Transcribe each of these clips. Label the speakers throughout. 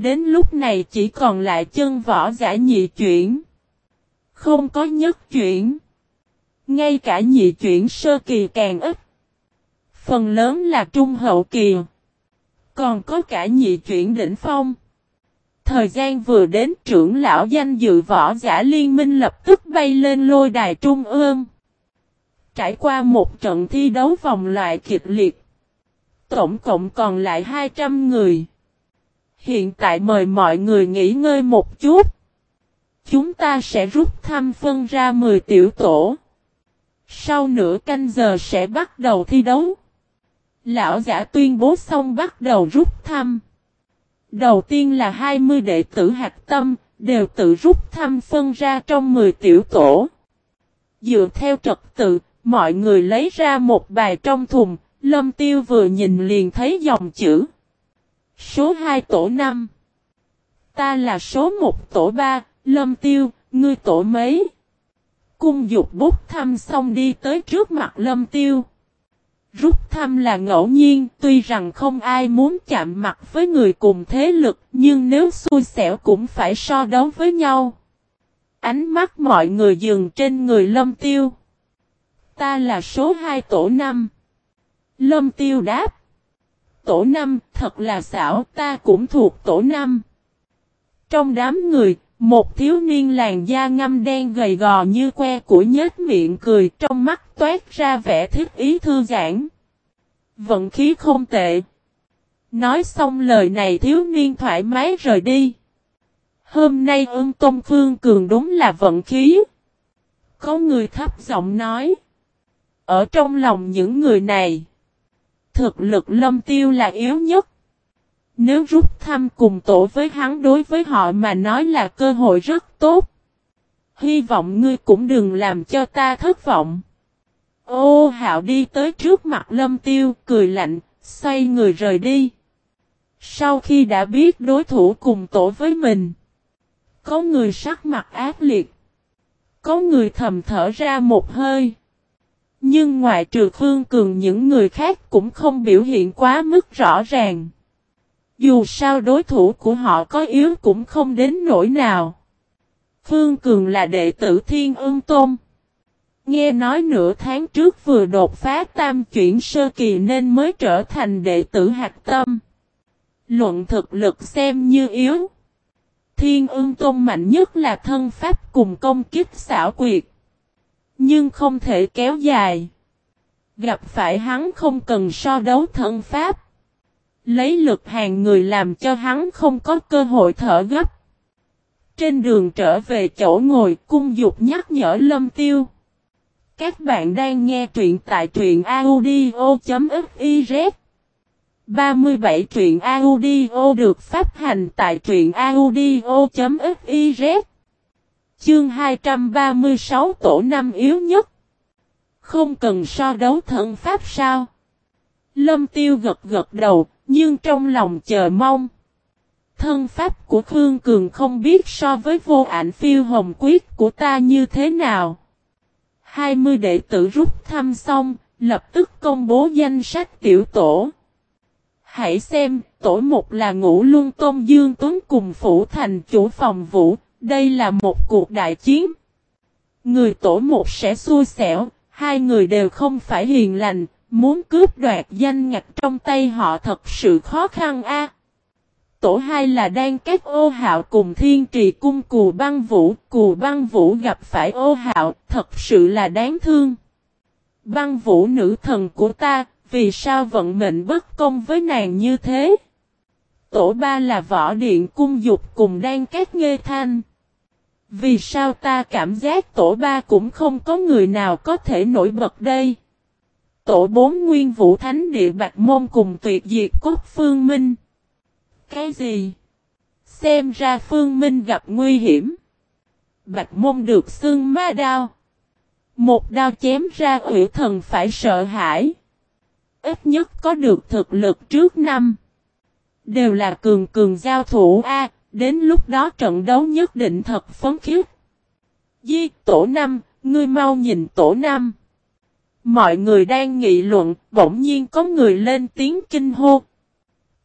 Speaker 1: Đến lúc này chỉ còn lại chân võ giả nhị chuyển. Không có nhất chuyển. Ngay cả nhị chuyển sơ kỳ càng ít. Phần lớn là trung hậu kỳ. Còn có cả nhị chuyển đỉnh phong. Thời gian vừa đến trưởng lão danh dự võ giả liên minh lập tức bay lên lôi đài trung ương. Trải qua một trận thi đấu vòng loại kịch liệt. Tổng cộng còn lại 200 người. Hiện tại mời mọi người nghỉ ngơi một chút. Chúng ta sẽ rút thăm phân ra 10 tiểu tổ. Sau nửa canh giờ sẽ bắt đầu thi đấu. Lão giả tuyên bố xong bắt đầu rút thăm. Đầu tiên là 20 đệ tử hạt tâm, đều tự rút thăm phân ra trong 10 tiểu tổ. Dựa theo trật tự, mọi người lấy ra một bài trong thùng, lâm tiêu vừa nhìn liền thấy dòng chữ. Số 2 tổ 5 Ta là số 1 tổ 3, lâm tiêu, ngươi tổ mấy? Cung dục bút thăm xong đi tới trước mặt lâm tiêu. Rút thăm là ngẫu nhiên, tuy rằng không ai muốn chạm mặt với người cùng thế lực, nhưng nếu xui xẻo cũng phải so đấu với nhau. Ánh mắt mọi người dừng trên người lâm tiêu. Ta là số 2 tổ 5. Lâm tiêu đáp. Tổ năm thật là xảo, ta cũng thuộc tổ năm Trong đám người, một thiếu niên làn da ngâm đen gầy gò như que của nhếch miệng cười trong mắt toát ra vẻ thích ý thư giãn. Vận khí không tệ. Nói xong lời này thiếu niên thoải mái rời đi. Hôm nay ưng Tôn Phương Cường đúng là vận khí. Có người thấp giọng nói. Ở trong lòng những người này. Thực lực lâm tiêu là yếu nhất. Nếu rút thăm cùng tổ với hắn đối với họ mà nói là cơ hội rất tốt. Hy vọng ngươi cũng đừng làm cho ta thất vọng. Ô hạo đi tới trước mặt lâm tiêu, cười lạnh, xoay người rời đi. Sau khi đã biết đối thủ cùng tổ với mình, có người sắc mặt ác liệt, có người thầm thở ra một hơi. Nhưng ngoại trừ Khương Cường những người khác cũng không biểu hiện quá mức rõ ràng. Dù sao đối thủ của họ có yếu cũng không đến nỗi nào. Khương Cường là đệ tử Thiên Ưng Tôn. Nghe nói nửa tháng trước vừa đột phá tam chuyển sơ kỳ nên mới trở thành đệ tử hạt tâm. Luận thực lực xem như yếu. Thiên ương tôn mạnh nhất là thân pháp cùng công kích xảo quyệt. Nhưng không thể kéo dài. Gặp phải hắn không cần so đấu thân pháp. Lấy lực hàng người làm cho hắn không có cơ hội thở gấp. Trên đường trở về chỗ ngồi, cung dục nhắc nhở lâm tiêu. Các bạn đang nghe truyện tại truyện audio.fif. 37 truyện audio được phát hành tại truyện audio.fiz Chương 236 tổ năm yếu nhất. Không cần so đấu thần pháp sao? Lâm tiêu gật gật đầu Nhưng trong lòng chờ mong. Thân pháp của Khương Cường không biết so với vô ảnh phiêu hồng quyết của ta như thế nào. 20 đệ tử rút thăm xong, lập tức công bố danh sách tiểu tổ. Hãy xem, tổ một là ngũ luân tôn dương tuấn cùng phủ thành chủ phòng vũ, đây là một cuộc đại chiến. Người tổ một sẽ xui xẻo, hai người đều không phải hiền lành, muốn cướp đoạt danh ngạch trong tay họ thật sự khó khăn a. Tổ hai là đang các ô hạo cùng thiên trì cung cù băng vũ, cù băng vũ gặp phải ô hạo, thật sự là đáng thương. Băng vũ nữ thần của ta, vì sao vận mệnh bất công với nàng như thế? Tổ ba là võ điện cung dục cùng đang các nghê thanh. Vì sao ta cảm giác tổ ba cũng không có người nào có thể nổi bật đây? Tổ bốn nguyên vũ thánh địa bạch môn cùng tuyệt diệt cốt phương minh. Cái gì? Xem ra Phương Minh gặp nguy hiểm. Bạch môn được xương ma đao. Một đao chém ra ủy thần phải sợ hãi. Ít nhất có được thực lực trước năm. Đều là cường cường giao thủ A, đến lúc đó trận đấu nhất định thật phấn khiếp. Di, tổ năm, ngươi mau nhìn tổ năm. Mọi người đang nghị luận, bỗng nhiên có người lên tiếng kinh hô.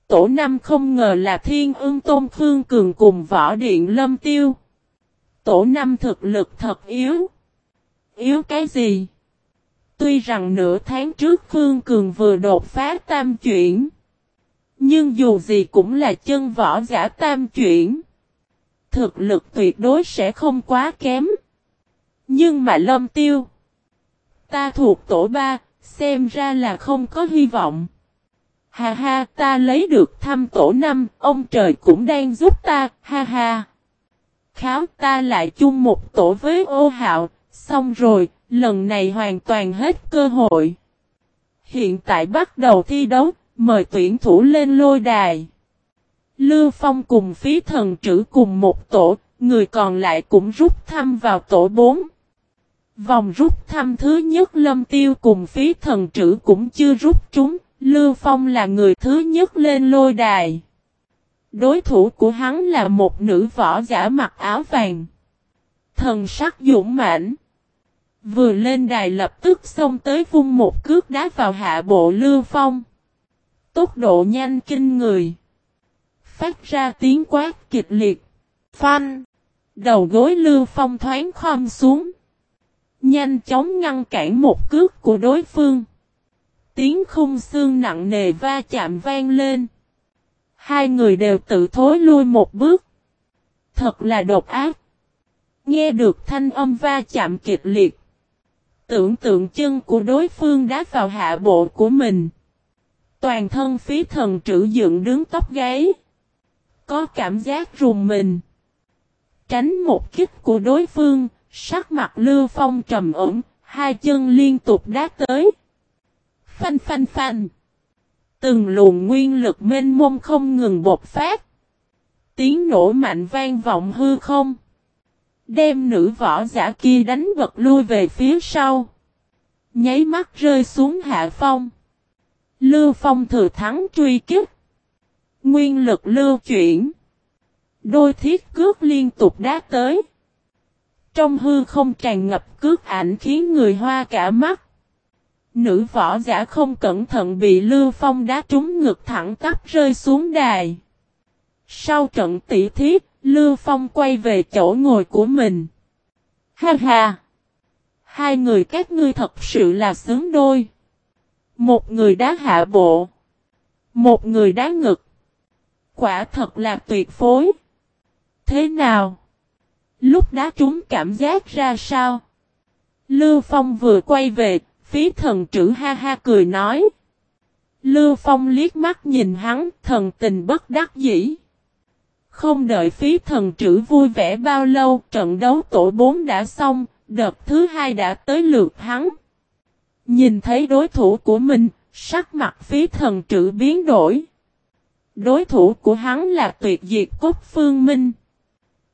Speaker 1: tổ năm không ngờ là thiên ương tôn Khương Cường cùng võ điện lâm tiêu. Tổ năm thực lực thật yếu. Yếu cái gì? Tuy rằng nửa tháng trước Khương Cường vừa đột phá tam chuyển. Nhưng dù gì cũng là chân võ giả tam chuyển. Thực lực tuyệt đối sẽ không quá kém. Nhưng mà lâm tiêu. Ta thuộc tổ ba, xem ra là không có hy vọng. Ha ha, ta lấy được thăm tổ năm, ông trời cũng đang giúp ta, ha ha. Kháo ta lại chung một tổ với ô hạo, xong rồi, lần này hoàn toàn hết cơ hội. Hiện tại bắt đầu thi đấu, mời tuyển thủ lên lôi đài. Lưu Phong cùng phí thần trữ cùng một tổ, người còn lại cũng rút thăm vào tổ 4. Vòng rút thăm thứ nhất Lâm Tiêu cùng phí thần trữ cũng chưa rút trúng, Lưu Phong là người thứ nhất lên lôi đài. Đối thủ của hắn là một nữ võ giả mặc áo vàng. Thần sắc dũng mãnh. Vừa lên đài lập tức xông tới vung một cước đá vào hạ bộ Lưu Phong. Tốc độ nhanh kinh người. Phát ra tiếng quát kịch liệt. Phanh. Đầu gối Lưu Phong thoáng khom xuống. Nhanh chóng ngăn cản một cước của đối phương. Tiếng khung xương nặng nề va chạm vang lên. Hai người đều tự thối lui một bước. Thật là độc ác. Nghe được thanh âm va chạm kịch liệt. Tưởng tượng chân của đối phương đá vào hạ bộ của mình. Toàn thân phí thần trữ dựng đứng tóc gáy. Có cảm giác rùng mình. Tránh một kích của đối phương, sắc mặt lưu phong trầm ổn, hai chân liên tục đá tới. Phanh phanh phanh. Từng luồng nguyên lực mênh mông không ngừng bột phát. Tiếng nổ mạnh vang vọng hư không. Đem nữ võ giả kia đánh vật lui về phía sau. Nháy mắt rơi xuống hạ phong. Lưu phong thừa thắng truy kích. Nguyên lực lưu chuyển. Đôi thiết cước liên tục đá tới. Trong hư không tràn ngập cước ảnh khiến người hoa cả mắt. Nữ võ giả không cẩn thận bị Lưu Phong đá trúng ngực thẳng tắp rơi xuống đài. Sau trận tỷ thiết, Lưu Phong quay về chỗ ngồi của mình. Ha ha! Hai người các ngươi thật sự là sướng đôi. Một người đá hạ bộ. Một người đá ngực. Quả thật là tuyệt phối. Thế nào? Lúc đá trúng cảm giác ra sao? Lưu Phong vừa quay về, phí thần trữ ha ha cười nói. Lưu Phong liếc mắt nhìn hắn, thần tình bất đắc dĩ. Không đợi phí thần trữ vui vẻ bao lâu, trận đấu tổ 4 đã xong, đợt thứ hai đã tới lượt hắn. Nhìn thấy đối thủ của mình, sắc mặt phí thần trữ biến đổi. Đối thủ của hắn là tuyệt diệt cốt Phương Minh.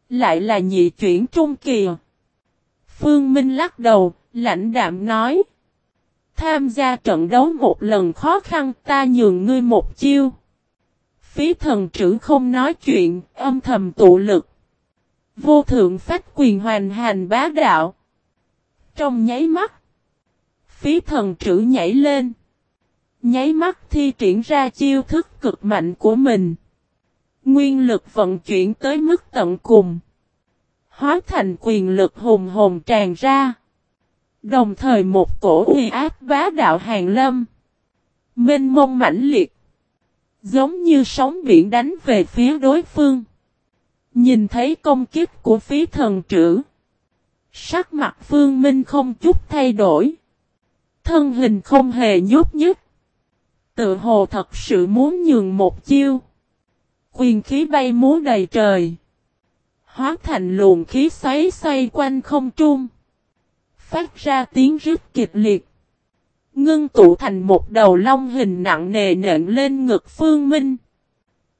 Speaker 1: Lại là nhị chuyển trung kỳ. Phương Minh lắc đầu, lãnh đạm nói. Tham gia trận đấu một lần khó khăn ta nhường ngươi một chiêu. Phí thần trữ không nói chuyện, âm thầm tụ lực. Vô thượng phách quyền hoàn hành bá đạo. Trong nháy mắt, phí thần trữ nhảy lên. Nháy mắt thi triển ra chiêu thức cực mạnh của mình. Nguyên lực vận chuyển tới mức tận cùng. Hóa thành quyền lực hùng hồn tràn ra. Đồng thời một cổ uy áp bá đạo hàng lâm. Minh mông mãnh liệt. Giống như sóng biển đánh về phía đối phương. Nhìn thấy công kích của phí thần trữ. Sắc mặt phương minh không chút thay đổi. Thân hình không hề nhút nhích. Tự hồ thật sự muốn nhường một chiêu. Quyền khí bay múa đầy trời. Hóa thành luồng khí xoáy xoay quanh không trung phát ra tiếng rít kịch liệt. Ngưng tụ thành một đầu long hình nặng nề nện lên ngực phương minh.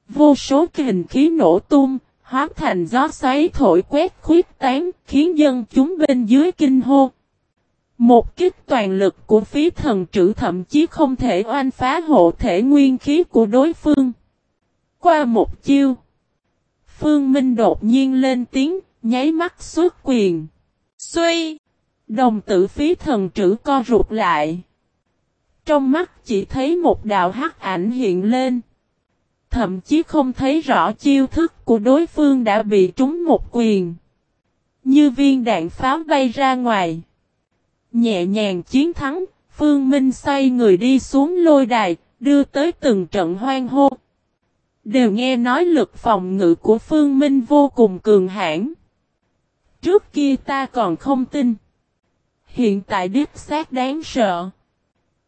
Speaker 1: Vô số hình khí nổ tung, hóa thành gió xoáy thổi quét khuyết tán, khiến dân chúng bên dưới kinh hô. Một kích toàn lực của phí thần trữ thậm chí không thể oanh phá hộ thể nguyên khí của đối phương. Qua một chiêu, Phương Minh đột nhiên lên tiếng, nháy mắt xuất quyền. Xuy! Đồng tử phí thần trữ co rụt lại. Trong mắt chỉ thấy một đạo hắc ảnh hiện lên. Thậm chí không thấy rõ chiêu thức của đối phương đã bị trúng một quyền. Như viên đạn pháo bay ra ngoài. Nhẹ nhàng chiến thắng, Phương Minh xoay người đi xuống lôi đài, đưa tới từng trận hoang hô. Đều nghe nói lực phòng ngự của Phương Minh vô cùng cường hãn. Trước kia ta còn không tin. Hiện tại đích xác đáng sợ.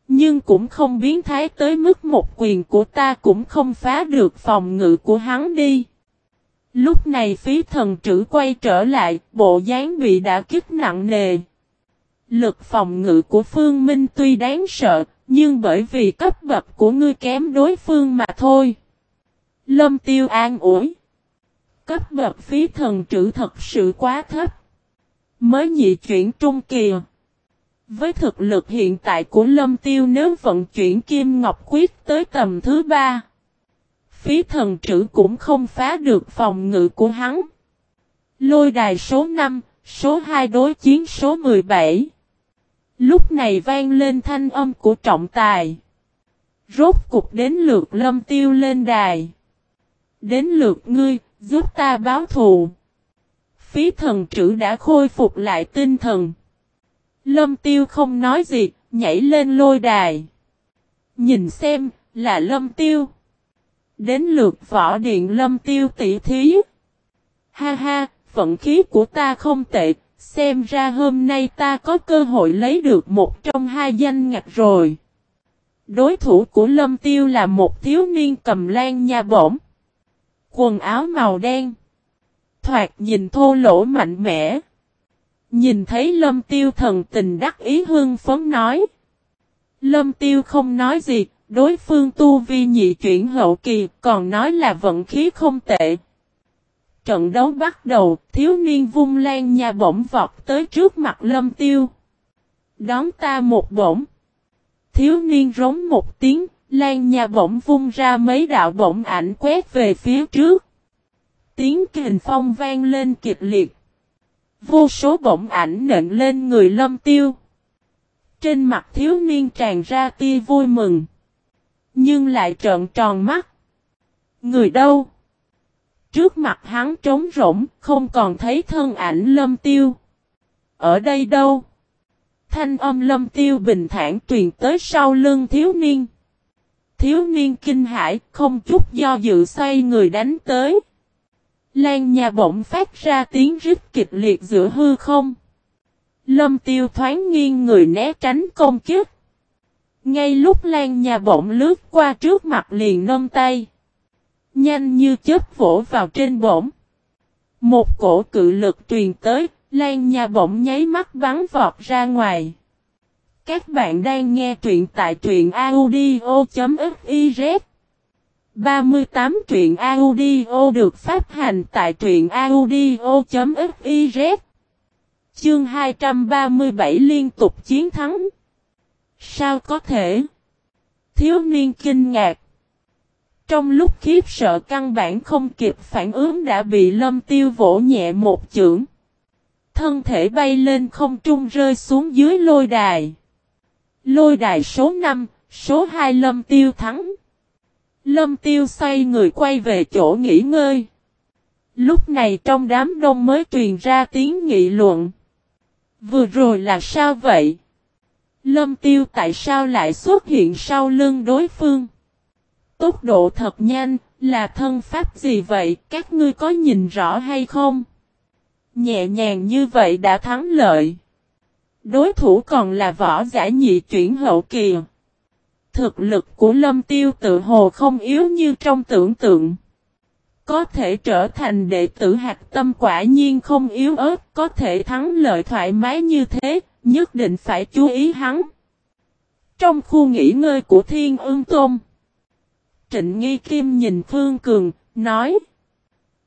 Speaker 1: Nhưng cũng không biến thái tới mức một quyền của ta cũng không phá được phòng ngự của hắn đi. Lúc này phí thần trữ quay trở lại, bộ dáng bị đã kích nặng nề. Lực phòng ngự của Phương Minh tuy đáng sợ, nhưng bởi vì cấp bậc của ngươi kém đối phương mà thôi. Lâm tiêu an ủi. Cấp bậc phí thần trữ thật sự quá thấp. Mới nhị chuyển trung kỳ. Với thực lực hiện tại của Lâm Tiêu nếu vận chuyển Kim Ngọc Quyết tới tầm thứ ba, phí thần trữ cũng không phá được phòng ngự của hắn. Lôi đài số 5, số 2 đối chiến số 17. Lúc này vang lên thanh âm của trọng tài. Rốt cục đến lượt Lâm Tiêu lên đài. Đến lượt ngươi, giúp ta báo thù. Phí thần trữ đã khôi phục lại tinh thần. Lâm tiêu không nói gì, nhảy lên lôi đài. Nhìn xem, là lâm tiêu. Đến lượt võ điện lâm tiêu tỷ thí. Ha ha, vận khí của ta không tệ, xem ra hôm nay ta có cơ hội lấy được một trong hai danh ngạch rồi. Đối thủ của lâm tiêu là một thiếu niên cầm lan nha bổng. Quần áo màu đen. Thoạt nhìn thô lỗ mạnh mẽ. Nhìn thấy lâm tiêu thần tình đắc ý hương phấn nói. Lâm tiêu không nói gì, đối phương tu vi nhị chuyển hậu kỳ còn nói là vận khí không tệ. Trận đấu bắt đầu, thiếu niên vung lan nhà bổng vọt tới trước mặt lâm tiêu. Đón ta một bổng. Thiếu niên rống một tiếng, lan nhà bổng vung ra mấy đạo bổng ảnh quét về phía trước. Tiếng kình phong vang lên kịch liệt. Vô số bổng ảnh nện lên người lâm tiêu. Trên mặt thiếu niên tràn ra tia vui mừng. Nhưng lại trợn tròn mắt. Người đâu? Trước mặt hắn trống rỗng, không còn thấy thân ảnh lâm tiêu. Ở đây đâu? Thanh âm lâm tiêu bình thản truyền tới sau lưng thiếu niên. Thiếu niên kinh hãi, không chút do dự xoay người đánh tới. Lan nhà bỗng phát ra tiếng rít kịch liệt giữa hư không. Lâm tiêu thoáng nghiêng người né tránh công kiếp. Ngay lúc Lan nhà bỗng lướt qua trước mặt liền nâng tay. Nhanh như chớp vỗ vào trên bổng. Một cổ cự lực truyền tới, Lan nhà bỗng nháy mắt bắn vọt ra ngoài. Các bạn đang nghe truyện tại truyện audio.fiz 38 truyện audio được phát hành tại truyện audio.fiz Chương 237 liên tục chiến thắng Sao có thể? Thiếu niên kinh ngạc trong lúc khiếp sợ căn bản không kịp phản ứng đã bị lâm tiêu vỗ nhẹ một chưởng Thân thể bay lên không trung rơi xuống dưới lôi đài Lôi đài số 5, số 2 lâm tiêu thắng Lâm tiêu xoay người quay về chỗ nghỉ ngơi. Lúc này trong đám đông mới truyền ra tiếng nghị luận. Vừa rồi là sao vậy? Lâm tiêu tại sao lại xuất hiện sau lưng đối phương? Tốc độ thật nhanh, là thân pháp gì vậy? Các ngươi có nhìn rõ hay không? Nhẹ nhàng như vậy đã thắng lợi. Đối thủ còn là võ giả nhị chuyển hậu kỳ. Thực lực của lâm tiêu tự hồ không yếu như trong tưởng tượng. Có thể trở thành đệ tử hạt tâm quả nhiên không yếu ớt, có thể thắng lợi thoải mái như thế, nhất định phải chú ý hắn. Trong khu nghỉ ngơi của Thiên Ưng Tôn, Trịnh Nghi Kim nhìn Phương Cường, nói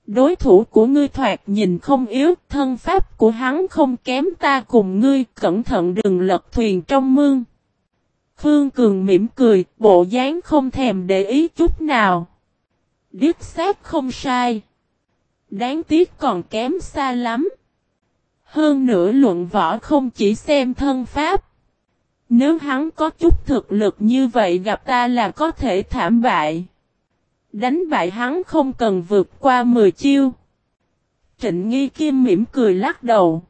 Speaker 1: Đối thủ của ngươi thoạt nhìn không yếu, thân pháp của hắn không kém ta cùng ngươi, cẩn thận đừng lật thuyền trong mương. Phương Cường mỉm cười, bộ dáng không thèm để ý chút nào. Điếp xác không sai. Đáng tiếc còn kém xa lắm. Hơn nữa luận võ không chỉ xem thân pháp. Nếu hắn có chút thực lực như vậy gặp ta là có thể thảm bại. Đánh bại hắn không cần vượt qua 10 chiêu. Trịnh Nghi Kim mỉm cười lắc đầu.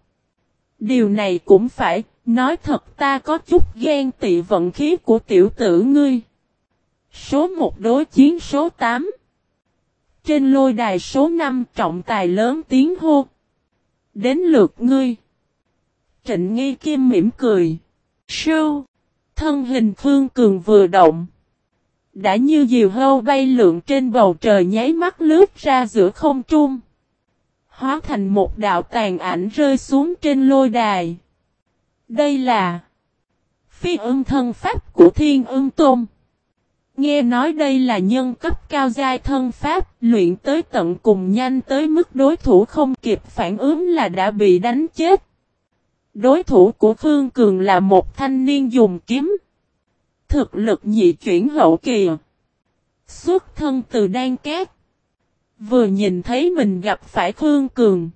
Speaker 1: Điều này cũng phải, nói thật ta có chút ghen tị vận khí của tiểu tử ngươi. Số 1 đối chiến số 8. Trên lôi đài số 5 trọng tài lớn tiếng hô. Đến lượt ngươi. Trịnh Nghi Kim mỉm cười. Sưu. Thân hình Phương Cường vừa động. Đã như diều hâu bay lượn trên bầu trời nháy mắt lướt ra giữa không trung. Hóa thành một đạo tàn ảnh rơi xuống trên lôi đài. Đây là phi ưng thân pháp của thiên ưng tôn. Nghe nói đây là nhân cấp cao giai thân pháp, luyện tới tận cùng nhanh tới mức đối thủ không kịp phản ứng là đã bị đánh chết. Đối thủ của Phương Cường là một thanh niên dùng kiếm. Thực lực nhị chuyển hậu kỳ. Xuất thân từ đan cát. Vừa nhìn thấy mình gặp phải Phương Cường.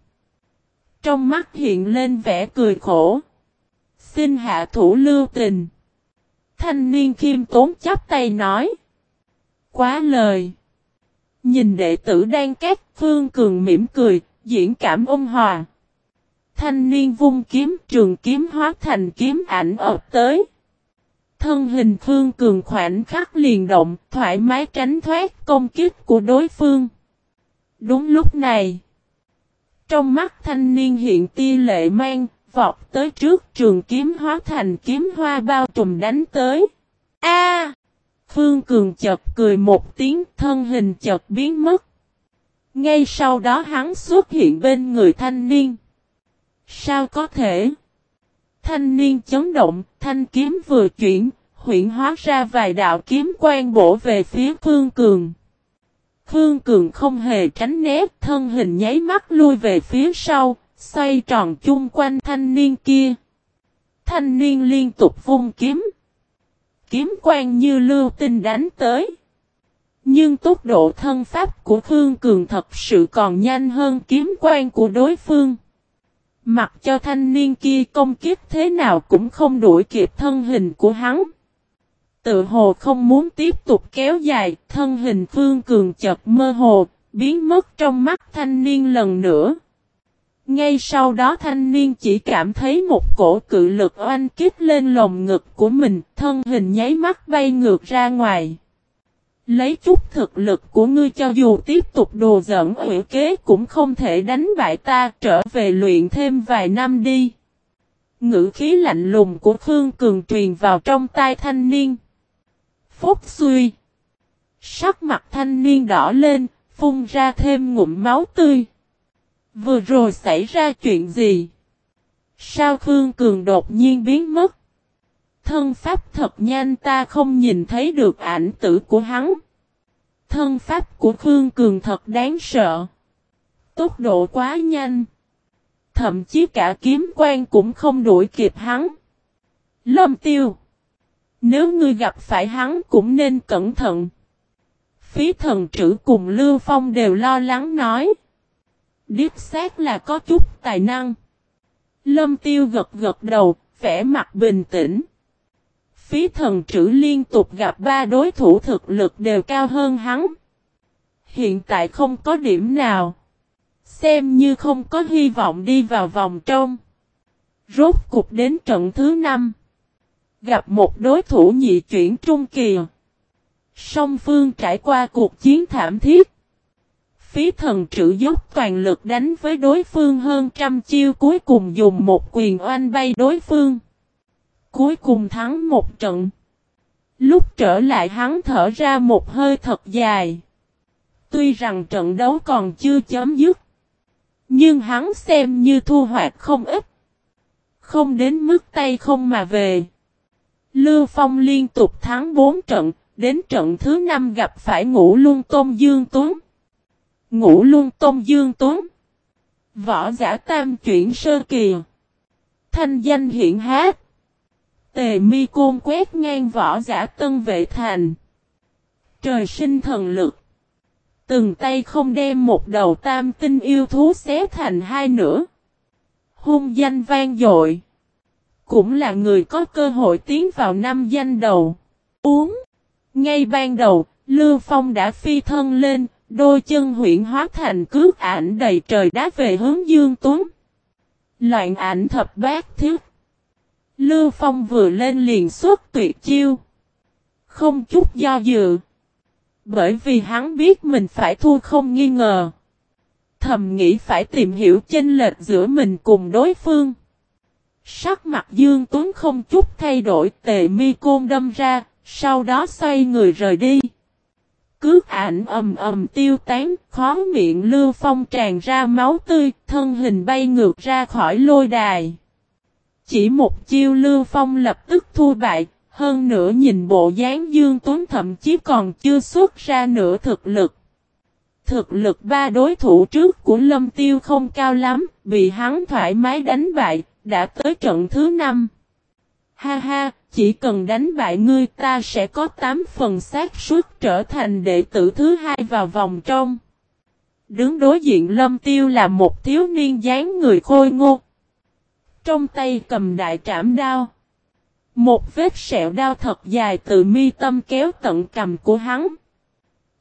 Speaker 1: Trong mắt hiện lên vẻ cười khổ. Xin hạ thủ lưu tình. Thanh niên khiêm tốn chắp tay nói. Quá lời. Nhìn đệ tử đang cát Phương Cường mỉm cười, diễn cảm ôn hòa. Thanh niên vung kiếm trường kiếm hóa thành kiếm ảnh ập tới. Thân hình Phương Cường khoảnh khắc liền động, thoải mái tránh thoát công kích của đối phương. Đúng lúc này, trong mắt thanh niên hiện tia lệ mang, vọt tới trước trường kiếm hóa thành kiếm hoa bao trùm đánh tới. A! Phương Cường chợt cười một tiếng thân hình chợt biến mất. Ngay sau đó hắn xuất hiện bên người thanh niên. Sao có thể? Thanh niên chấn động, thanh kiếm vừa chuyển, huyện hóa ra vài đạo kiếm quan bổ về phía Phương Cường. Phương Cường không hề tránh né, thân hình nháy mắt lui về phía sau, xoay tròn chung quanh thanh niên kia. Thanh niên liên tục vung kiếm. Kiếm quan như lưu tinh đánh tới. Nhưng tốc độ thân pháp của Phương Cường thật sự còn nhanh hơn kiếm quan của đối phương. Mặc cho thanh niên kia công kiếp thế nào cũng không đuổi kịp thân hình của hắn. Tự hồ không muốn tiếp tục kéo dài, thân hình Phương Cường chợt mơ hồ, biến mất trong mắt thanh niên lần nữa. Ngay sau đó thanh niên chỉ cảm thấy một cổ cự lực oanh kích lên lồng ngực của mình, thân hình nháy mắt bay ngược ra ngoài. Lấy chút thực lực của ngươi cho dù tiếp tục đồ giỡn ủy kế cũng không thể đánh bại ta trở về luyện thêm vài năm đi. Ngữ khí lạnh lùng của Khương Cường truyền vào trong tai thanh niên. Phúc suy. Sắc mặt thanh niên đỏ lên, phun ra thêm ngụm máu tươi. Vừa rồi xảy ra chuyện gì? Sao Khương Cường đột nhiên biến mất? Thân pháp thật nhanh ta không nhìn thấy được ảnh tử của hắn. Thân pháp của Khương Cường thật đáng sợ. Tốc độ quá nhanh. Thậm chí cả kiếm quan cũng không đuổi kịp hắn. Lâm tiêu. Nếu ngươi gặp phải hắn cũng nên cẩn thận. Phí thần trữ cùng Lưu Phong đều lo lắng nói. Điếp xác là có chút tài năng. Lâm tiêu gật gật đầu, vẻ mặt bình tĩnh. Phí thần trữ liên tục gặp ba đối thủ thực lực đều cao hơn hắn. Hiện tại không có điểm nào. Xem như không có hy vọng đi vào vòng trong. Rốt cục đến trận thứ năm. Gặp một đối thủ nhị chuyển trung kỳ. Song phương trải qua cuộc chiến thảm thiết. Phí thần trữ dốc toàn lực đánh với đối phương hơn trăm chiêu cuối cùng dùng một quyền oanh bay đối phương. Cuối cùng thắng một trận. Lúc trở lại hắn thở ra một hơi thật dài. Tuy rằng trận đấu còn chưa chấm dứt. Nhưng hắn xem như thu hoạch không ít. Không đến mức tay không mà về. Lưu Phong liên tục thắng 4 trận, đến trận thứ 5 gặp phải ngũ luân tôn dương tuấn. Ngũ luân tôn dương tuấn. Võ giả tam chuyển sơ kỳ. Thanh danh hiện hát. Tề mi côn quét ngang võ giả tân vệ thành. Trời sinh thần lực. Từng tay không đem một đầu tam tinh yêu thú xé thành hai nửa. Hung danh vang dội. Cũng là người có cơ hội tiến vào năm danh đầu. Uống. Ngay ban đầu, Lưu Phong đã phi thân lên, đôi chân huyện hóa thành cước ảnh đầy trời đá về hướng Dương Tuấn. Loạn ảnh thập bát thiết. Lưu Phong vừa lên liền xuất tuyệt chiêu. Không chút do dự. Bởi vì hắn biết mình phải thua không nghi ngờ. Thầm nghĩ phải tìm hiểu chênh lệch giữa mình cùng đối phương. Sắc mặt Dương Tuấn không chút thay đổi tề mi côn đâm ra, sau đó xoay người rời đi. Cước ảnh ầm ầm tiêu tán, khó miệng lưu phong tràn ra máu tươi, thân hình bay ngược ra khỏi lôi đài. Chỉ một chiêu lưu phong lập tức thua bại, hơn nữa nhìn bộ dáng Dương Tuấn thậm chí còn chưa xuất ra nửa thực lực. Thực lực ba đối thủ trước của Lâm Tiêu không cao lắm, bị hắn thoải mái đánh bại, đã tới trận thứ năm. Ha ha, chỉ cần đánh bại ngươi ta sẽ có 8 phần xác suất trở thành đệ tử thứ hai vào vòng trong. Đứng đối diện Lâm Tiêu là một thiếu niên dáng người khôi ngô. Trong tay cầm đại trảm đao. Một vết sẹo đao thật dài từ mi tâm kéo tận cầm của hắn.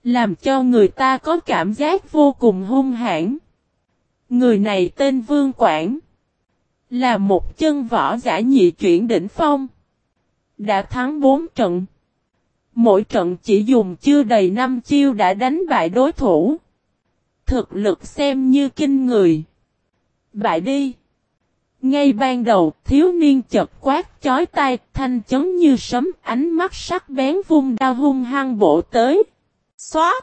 Speaker 1: Làm cho người ta có cảm giác vô cùng hung hãn. Người này tên Vương Quảng. Là một chân võ giả nhị chuyển đỉnh phong. Đã thắng 4 trận. Mỗi trận chỉ dùng chưa đầy 5 chiêu đã đánh bại đối thủ. Thực lực xem như kinh người. Bại đi. Ngay ban đầu, thiếu niên chật quát chói tai, thanh chấn như sấm, ánh mắt sắc bén vung đao hung hăng bổ tới. Xóa!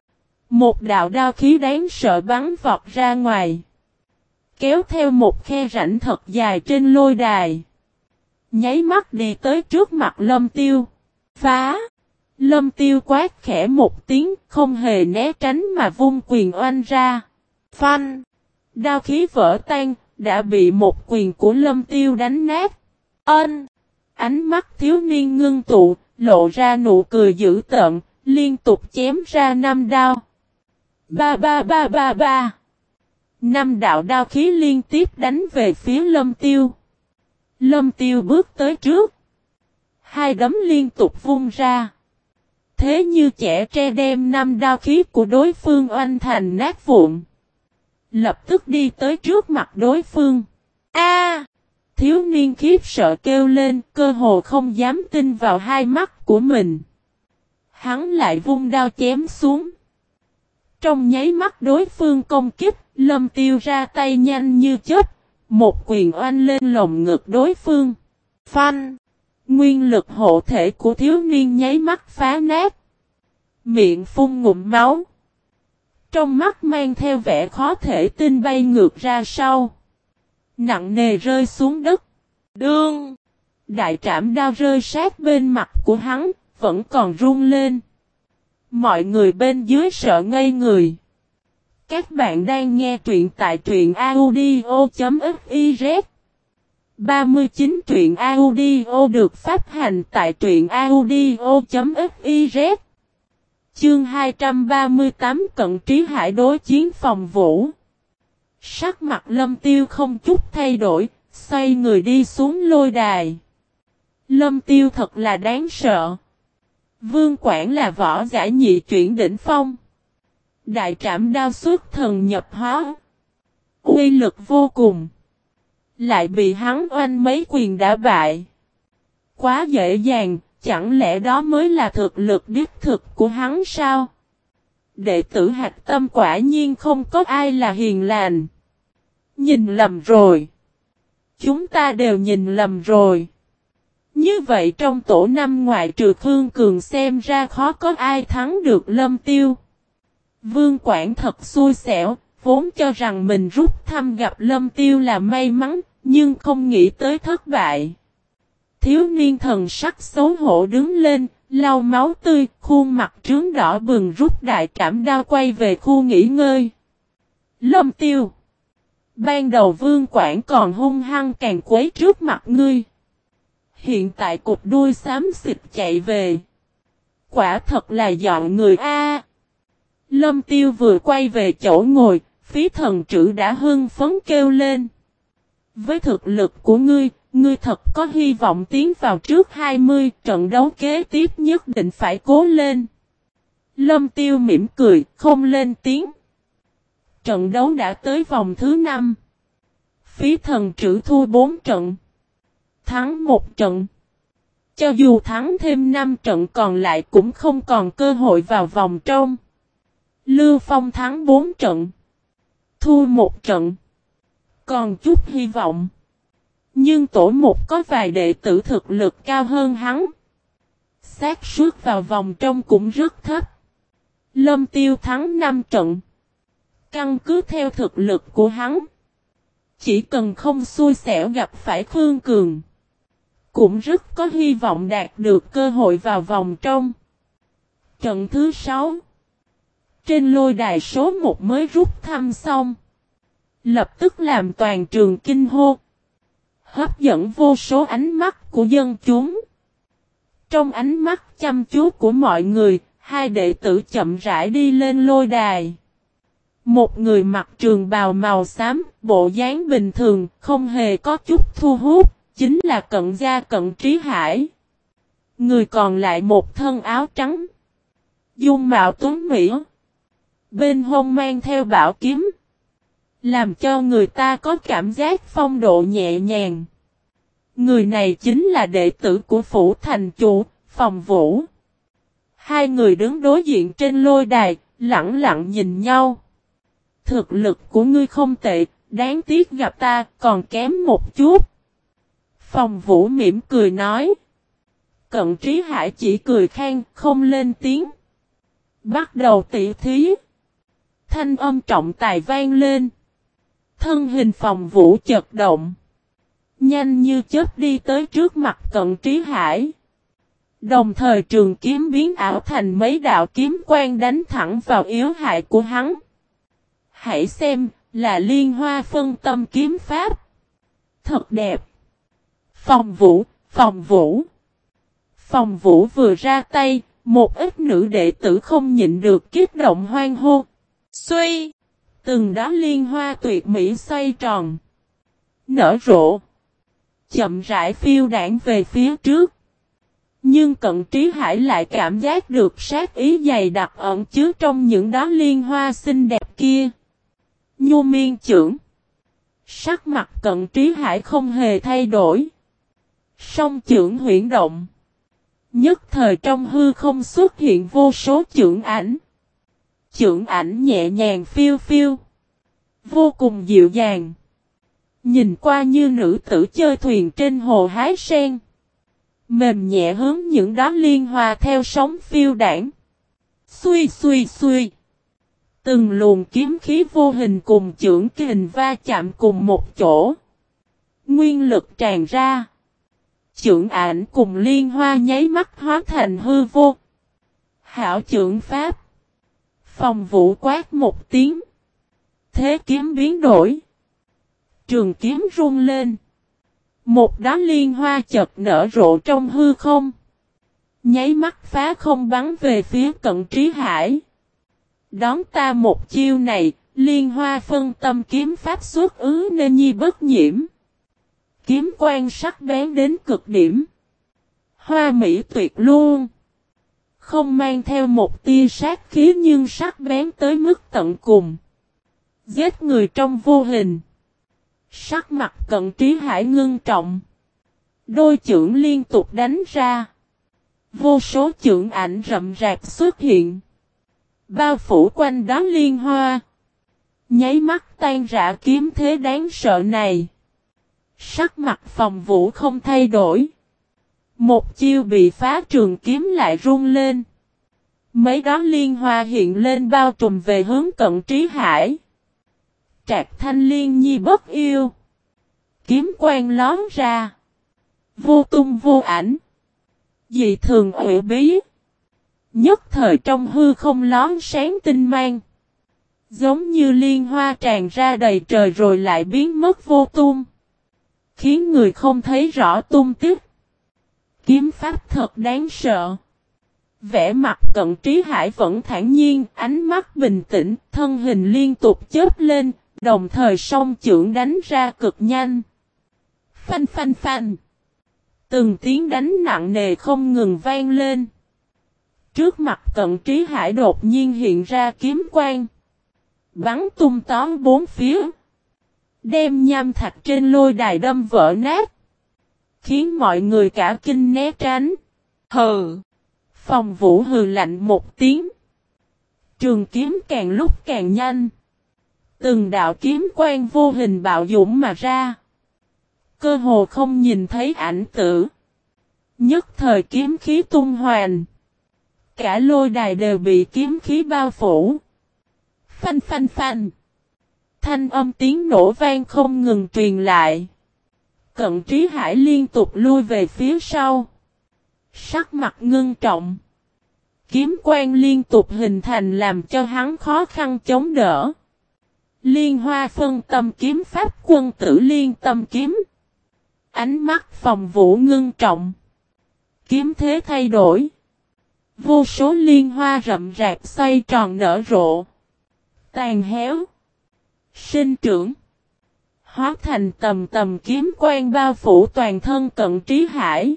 Speaker 1: Một đạo đao khí đáng sợ bắn vọt ra ngoài. Kéo theo một khe rãnh thật dài trên lôi đài. Nháy mắt đi tới trước mặt lâm tiêu. Phá! Lâm tiêu quát khẽ một tiếng, không hề né tránh mà vung quyền oanh ra. Phanh! Đao khí vỡ tan, đã bị một quyền của lâm tiêu đánh nát. Ân! Ánh mắt thiếu niên ngưng tụ, lộ ra nụ cười dữ tợn, liên tục chém ra năm đao. Ba ba ba ba ba. Năm đạo đao khí liên tiếp đánh về phía lâm tiêu. Lâm tiêu bước tới trước. Hai đấm liên tục vung ra. Thế như trẻ tre đem năm đao khí của đối phương oanh thành nát vụn. Lập tức đi tới trước mặt đối phương. A! thiếu niên khiếp sợ kêu lên, cơ hồ không dám tin vào hai mắt của mình. Hắn lại vung đao chém xuống. Trong nháy mắt đối phương công kích, lâm tiêu ra tay nhanh như chết, một quyền oanh lên lồng ngực đối phương. Phanh! Nguyên lực hộ thể của thiếu niên nháy mắt phá nát. Miệng phun ngụm máu. Trong mắt mang theo vẻ khó thể tin bay ngược ra sau. Nặng nề rơi xuống đất. Đương! Đại trảm đao rơi sát bên mặt của hắn, vẫn còn run lên. Mọi người bên dưới sợ ngây người. Các bạn đang nghe truyện tại truyện audio.fiz 39 truyện audio được phát hành tại truyện audio.fiz Chương 238 Cận Trí Hải đối chiến phòng vũ Sắc mặt lâm tiêu không chút thay đổi, xoay người đi xuống lôi đài. Lâm tiêu thật là đáng sợ. Vương Quảng là võ giả nhị chuyển đỉnh phong. Đại trảm đao xuất thần nhập hóa. Uy lực vô cùng. Lại bị hắn oanh mấy quyền đã bại. Quá dễ dàng, chẳng lẽ đó mới là thực lực đích thực của hắn sao? Đệ tử hạt tâm quả nhiên không có ai là hiền lành. Nhìn lầm rồi. Chúng ta đều nhìn lầm rồi. Như vậy trong tổ năm ngoại trừ Khương Cường xem ra khó có ai thắng được Lâm Tiêu. Vương Quảng thật xui xẻo, vốn cho rằng mình rút thăm gặp Lâm Tiêu là may mắn, nhưng không nghĩ tới thất bại. Thiếu niên thần sắc xấu hổ đứng lên, lau máu tươi, khuôn mặt trướng đỏ bừng rút đại trảm đao quay về khu nghỉ ngơi. Lâm Tiêu Ban đầu Vương quản còn hung hăng càng quấy trước mặt ngươi. Hiện tại cục đuôi xám xịt chạy về. Quả thật là dọn người A. Lâm tiêu vừa quay về chỗ ngồi, phí thần trữ đã hưng phấn kêu lên. Với thực lực của ngươi, ngươi thật có hy vọng tiến vào trước 20 trận đấu kế tiếp nhất định phải cố lên. Lâm tiêu mỉm cười, không lên tiếng. Trận đấu đã tới vòng thứ 5. Phí thần trữ thua 4 trận. Thắng 1 trận. Cho dù thắng thêm 5 trận còn lại cũng không còn cơ hội vào vòng trong. Lưu Phong thắng 4 trận. Thua 1 trận. Còn chút hy vọng. Nhưng tổ một có vài đệ tử thực lực cao hơn hắn. xác suốt vào vòng trong cũng rất thấp. Lâm tiêu thắng 5 trận. Căn cứ theo thực lực của hắn. Chỉ cần không xui xẻo gặp phải Khương Cường. Cũng rất có hy vọng đạt được cơ hội vào vòng trong. Trận thứ 6. Trên lôi đài số 1 mới rút thăm xong. Lập tức làm toàn trường kinh hô. Hấp dẫn vô số ánh mắt của dân chúng. Trong ánh mắt chăm chú của mọi người, hai đệ tử chậm rãi đi lên lôi đài. Một người mặc trường bào màu xám, bộ dáng bình thường, không hề có chút thu hút, chính là cận gia cận trí hải. Người còn lại một thân áo trắng. Dung mạo tuấn mỹ. Bên hông mang theo bảo kiếm. Làm cho người ta có cảm giác phong độ nhẹ nhàng. Người này chính là đệ tử của phủ thành chủ, phòng vũ. Hai người đứng đối diện trên lôi đài, lặng lặng nhìn nhau. Thực lực của ngươi không tệ, đáng tiếc gặp ta còn kém một chút. Phòng vũ mỉm cười nói. Cận trí hải chỉ cười khen, không lên tiếng. Bắt đầu tỉ thí. Thanh âm trọng tài vang lên. Thân hình phòng vũ chật động. Nhanh như chớp đi tới trước mặt cận trí hải. Đồng thời trường kiếm biến ảo thành mấy đạo kiếm quang đánh thẳng vào yếu hại của hắn. Hãy xem, là liên hoa phân tâm kiếm pháp. Thật đẹp. Phòng vũ, phòng vũ. Phòng vũ vừa ra tay, một ít nữ đệ tử không nhịn được kiếp động hoang hô. Xuy! Từng đó liên hoa tuyệt mỹ xoay tròn. Nở rộ. Chậm rãi phiêu đảng về phía trước. Nhưng cận trí hải lại cảm giác được sát ý dày đặc ẩn chứa trong những đó liên hoa xinh đẹp kia. Nhu miên trưởng. Sắc mặt cận trí hải không hề thay đổi. Song trưởng huyển động. Nhất thời trong hư không xuất hiện vô số trưởng ảnh. Trưởng ảnh nhẹ nhàng phiêu phiêu. Vô cùng dịu dàng. Nhìn qua như nữ tử chơi thuyền trên hồ hái sen. Mềm nhẹ hướng những đó liên hoa theo sóng phiêu đảng. Xuy xuy xuy. Từng luồng kiếm khí vô hình cùng trưởng kình va chạm cùng một chỗ. Nguyên lực tràn ra. Trưởng ảnh cùng liên hoa nháy mắt hóa thành hư vô. Hảo trưởng pháp. Phòng vũ quát một tiếng. Thế kiếm biến đổi. Trường kiếm rung lên. Một đá liên hoa chật nở rộ trong hư không. Nháy mắt phá không bắn về phía cận trí hải. Đón ta một chiêu này, liên hoa phân tâm kiếm pháp xuất ứ nên nhi bất nhiễm. Kiếm quan sắc bén đến cực điểm. Hoa mỹ tuyệt luôn. Không mang theo một tia sát khí nhưng sắc bén tới mức tận cùng. Giết người trong vô hình. Sắc mặt cận trí hải ngưng trọng. Đôi chưởng liên tục đánh ra. Vô số chưởng ảnh rậm rạc xuất hiện. Bao phủ quanh đó liên hoa. Nháy mắt tan rã kiếm thế đáng sợ này. Sắc mặt phòng vũ không thay đổi. Một chiêu bị phá trường kiếm lại rung lên. Mấy đó liên hoa hiện lên bao trùm về hướng cận trí hải. Trạc thanh liên nhi bất yêu. Kiếm quang lón ra. Vô tung vô ảnh. Dị thường ủy bí. Nhất thời trong hư không lón sáng tinh mang. Giống như liên hoa tràn ra đầy trời rồi lại biến mất vô tung. Khiến người không thấy rõ tung tích. Kiếm pháp thật đáng sợ. Vẽ mặt cận trí hải vẫn thản nhiên, ánh mắt bình tĩnh, thân hình liên tục chớp lên, đồng thời song trưởng đánh ra cực nhanh. Phanh phanh phanh. Từng tiếng đánh nặng nề không ngừng vang lên. Trước mặt cận trí hải đột nhiên hiện ra kiếm quang. Bắn tung tóm bốn phía. Đem nham thạch trên lôi đài đâm vỡ nát. Khiến mọi người cả kinh né tránh. Hừ. Phòng vũ hừ lạnh một tiếng. Trường kiếm càng lúc càng nhanh. Từng đạo kiếm quan vô hình bạo dũng mà ra. Cơ hồ không nhìn thấy ảnh tử. Nhất thời kiếm khí tung hoàn. Cả lôi đài đều bị kiếm khí bao phủ. Phanh phanh phanh. Thanh âm tiếng nổ vang không ngừng truyền lại. Cận trí hải liên tục lui về phía sau. Sắc mặt ngưng trọng. Kiếm quan liên tục hình thành làm cho hắn khó khăn chống đỡ. Liên hoa phân tâm kiếm pháp, quân tử liên tâm kiếm. Ánh mắt phòng vũ ngưng trọng. Kiếm thế thay đổi. Vô số liên hoa rậm rạp xoay tròn nở rộ. Tàn héo. Sinh trưởng. Hóa thành tầm tầm kiếm quan bao phủ toàn thân cận trí hải.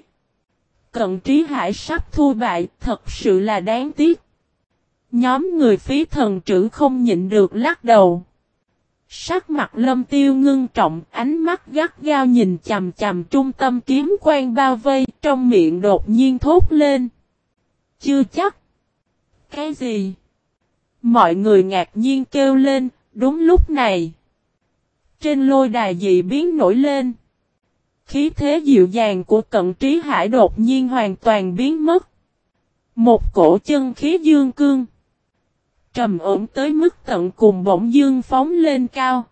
Speaker 1: Cận trí hải sắp thu bại thật sự là đáng tiếc. Nhóm người phí thần trữ không nhịn được lắc đầu. Sắc mặt lâm tiêu ngưng trọng, ánh mắt gắt gao nhìn chầm chầm trung tâm kiếm quan bao vây, trong miệng đột nhiên thốt lên. Chưa chắc. Cái gì? Mọi người ngạc nhiên kêu lên, đúng lúc này. Trên lôi đài dị biến nổi lên. Khí thế dịu dàng của cận trí hải đột nhiên hoàn toàn biến mất. Một cổ chân khí dương cương. Trầm ổn tới mức tận cùng bỗng dương phóng lên cao.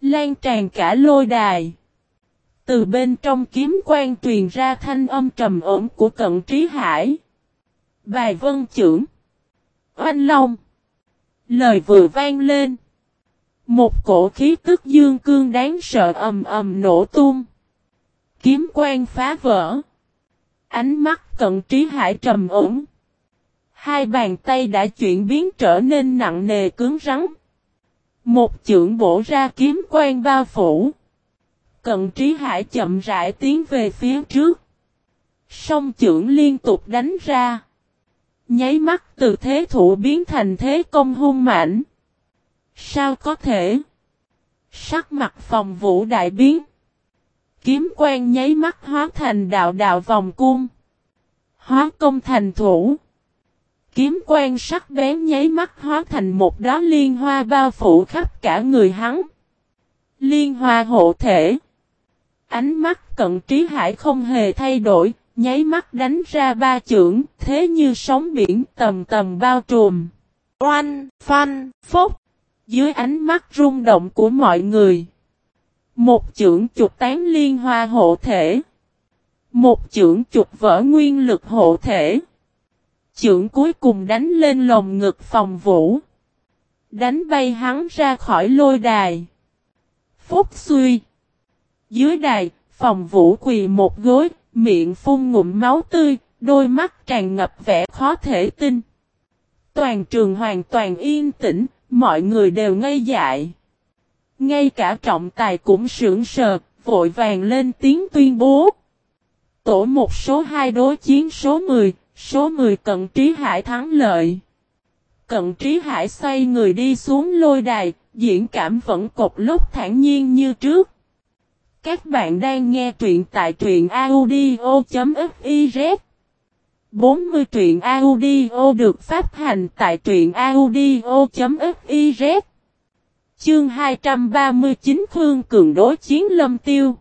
Speaker 1: Lan tràn cả lôi đài. Từ bên trong kiếm quan truyền ra thanh âm trầm ổn của cận trí hải. Bài vân trưởng. Oanh long. Lời vừa vang lên. Một cổ khí tức dương cương đáng sợ ầm ầm nổ tung. Kiếm quang phá vỡ. Ánh mắt cận trí hải trầm ổn. Hai bàn tay đã chuyển biến trở nên nặng nề cứng rắn. Một chưởng bổ ra kiếm quang bao phủ. Cận trí hải chậm rãi tiến về phía trước. Song chưởng liên tục đánh ra. Nháy mắt từ thế thủ biến thành thế công hung mãnh. Sao có thể? Sắc mặt phòng vũ đại biến. Kiếm quan nháy mắt hóa thành đạo đạo vòng cung. Hóa công thành thủ. Kiếm quan sắc bén nháy mắt hóa thành một đóa liên hoa bao phủ khắp cả người hắn. Liên hoa hộ thể. Ánh mắt cận trí hải không hề thay đổi, nháy mắt đánh ra ba chưởng, thế như sóng biển tầm tầm bao trùm. Oanh, phanh, phốc. Dưới ánh mắt rung động của mọi người. Một chưởng chụp tán liên hoa hộ thể. Một chưởng chụp vỡ nguyên lực hộ thể. Chưởng cuối cùng đánh lên lồng ngực phòng vũ. Đánh bay hắn ra khỏi lôi đài. Phúc suy. Dưới đài, phòng vũ quỳ một gối, miệng phun ngụm máu tươi, đôi mắt tràn ngập vẻ khó thể tin. Toàn trường hoàn toàn yên tĩnh, mọi người đều ngây dại. Ngay cả trọng tài cũng sưởng sờ, vội vàng lên tiếng tuyên bố. Tổ một số 2 đối chiến số 10, số 10 cận trí hải thắng lợi. Cận trí hải xoay người đi xuống lôi đài, diễn cảm vẫn cột lúc thản nhiên như trước. Các bạn đang nghe truyện tại truyện audio.fif 40 truyện audio được phát hành tại truyện audio.fiz Chương 239 Khương Cường đối chiến Lâm Tiêu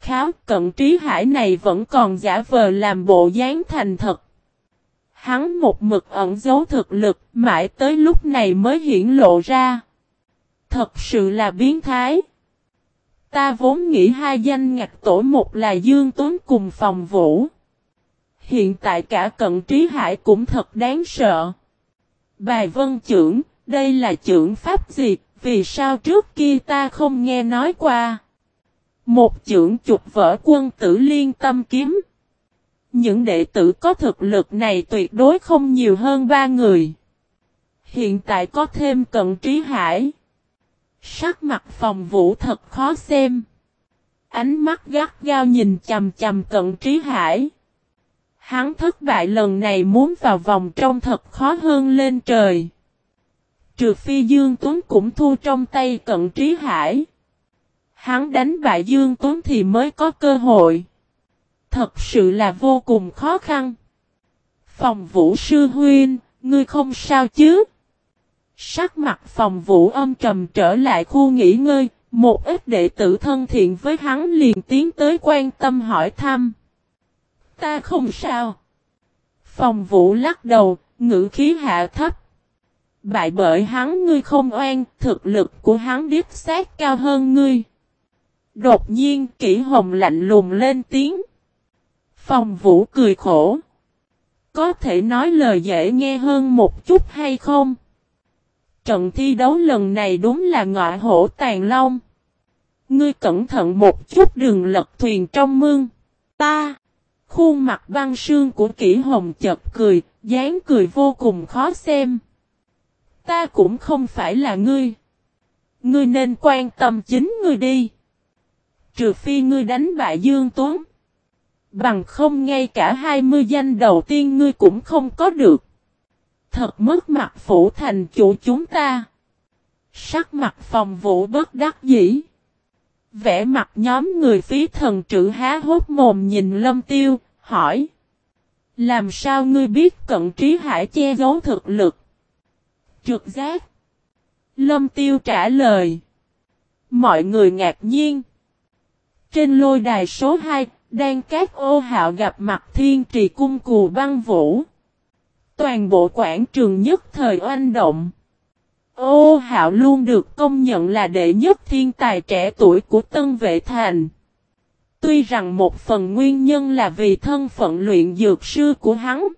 Speaker 1: Kháo cận trí hải này vẫn còn giả vờ làm bộ dáng thành thật. Hắn một mực ẩn giấu thực lực, mãi tới lúc này mới hiển lộ ra. Thật sự là biến thái. Ta vốn nghĩ hai danh ngạch tổ một là Dương Tuấn cùng phòng vũ. Hiện tại cả cận trí hải cũng thật đáng sợ. Bài vân trưởng, đây là trưởng pháp gì, vì sao trước kia ta không nghe nói qua. Một trưởng chụp vỡ quân tử liên tâm kiếm. Những đệ tử có thực lực này tuyệt đối không nhiều hơn ba người. Hiện tại có thêm cận trí hải. Sắc mặt phòng vũ thật khó xem. Ánh mắt gắt gao nhìn chầm chầm cận trí hải. Hắn thất bại lần này muốn vào vòng trong thật khó hơn lên trời. Trừ phi Dương Tuấn cũng thu trong tay cận trí hải. Hắn đánh bại Dương Tuấn thì mới có cơ hội. Thật sự là vô cùng khó khăn. Phòng vũ sư huyên, ngươi không sao chứ? Sắc mặt phòng vũ âm trầm trở lại khu nghỉ ngơi, một ít đệ tử thân thiện với hắn liền tiến tới quan tâm hỏi thăm. Ta không sao. Phòng vũ lắc đầu, ngữ khí hạ thấp. Bại bởi hắn ngươi không oan, thực lực của hắn điếp sát cao hơn ngươi. Đột nhiên kỹ hồng lạnh lùng lên tiếng. Phòng vũ cười khổ. Có thể nói lời dễ nghe hơn một chút hay không? Trận thi đấu lần này đúng là ngọa hổ tàn long. Ngươi cẩn thận một chút đừng lật thuyền trong mương. Ta! Khuôn mặt băng sương của kỹ hồng chật cười, dáng cười vô cùng khó xem. Ta cũng không phải là ngươi. Ngươi nên quan tâm chính ngươi đi. Trừ phi ngươi đánh bại Dương Tuấn. Bằng không ngay cả 20 danh đầu tiên ngươi cũng không có được. Thật mất mặt phủ thành chủ chúng ta. Sắc mặt phòng vũ bất đắc dĩ. Vẽ mặt nhóm người phí thần trữ há hốt mồm nhìn lâm tiêu, hỏi. Làm sao ngươi biết cận trí hải che giấu thực lực? Trực giác. Lâm tiêu trả lời. Mọi người ngạc nhiên. Trên lôi đài số 2, đang các ô hạo gặp mặt thiên trì cung cù băng vũ. Toàn bộ quảng trường nhất thời oanh động. Ô hạo luôn được công nhận là đệ nhất thiên tài trẻ tuổi của Tân Vệ Thành. Tuy rằng một phần nguyên nhân là vì thân phận luyện dược sư của hắn.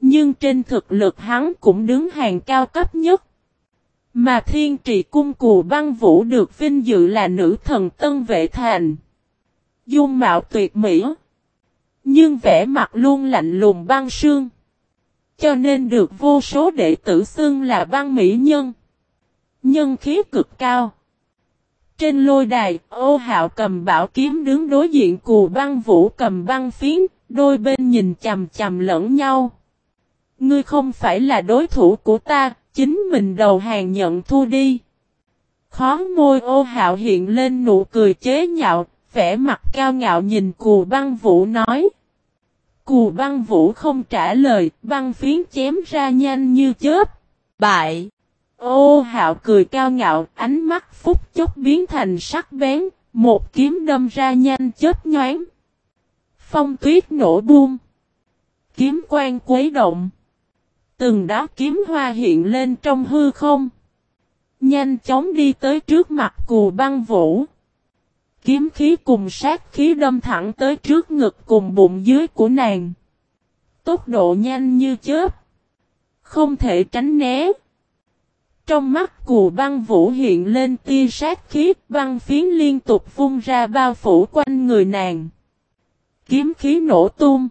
Speaker 1: Nhưng trên thực lực hắn cũng đứng hàng cao cấp nhất. Mà thiên trì cung cù băng vũ được vinh dự là nữ thần Tân Vệ Thành. Dung mạo tuyệt mỹ. Nhưng vẻ mặt luôn lạnh lùng băng sương. Cho nên được vô số đệ tử xưng là băng mỹ nhân. Nhân khí cực cao. Trên lôi đài, ô hạo cầm bảo kiếm đứng đối diện cù băng vũ cầm băng phiến, đôi bên nhìn chầm chầm lẫn nhau. Ngươi không phải là đối thủ của ta, chính mình đầu hàng nhận thua đi. Khó môi ô hạo hiện lên nụ cười chế nhạo, vẻ mặt cao ngạo nhìn cù băng vũ nói. Cù băng vũ không trả lời, băng phiến chém ra nhanh như chớp. Bại! Ô hạo cười cao ngạo, ánh mắt phúc chốc biến thành sắc bén, một kiếm đâm ra nhanh chớp nhoáng. Phong tuyết nổ buông. Kiếm quang quấy động. Từng đó kiếm hoa hiện lên trong hư không. Nhanh chóng đi tới trước mặt cù băng vũ. Kiếm khí cùng sát khí đâm thẳng tới trước ngực cùng bụng dưới của nàng. Tốc độ nhanh như chớp. Không thể tránh né. Trong mắt cù băng vũ hiện lên tia sát khí, băng phiến liên tục vung ra bao phủ quanh người nàng. Kiếm khí nổ tung.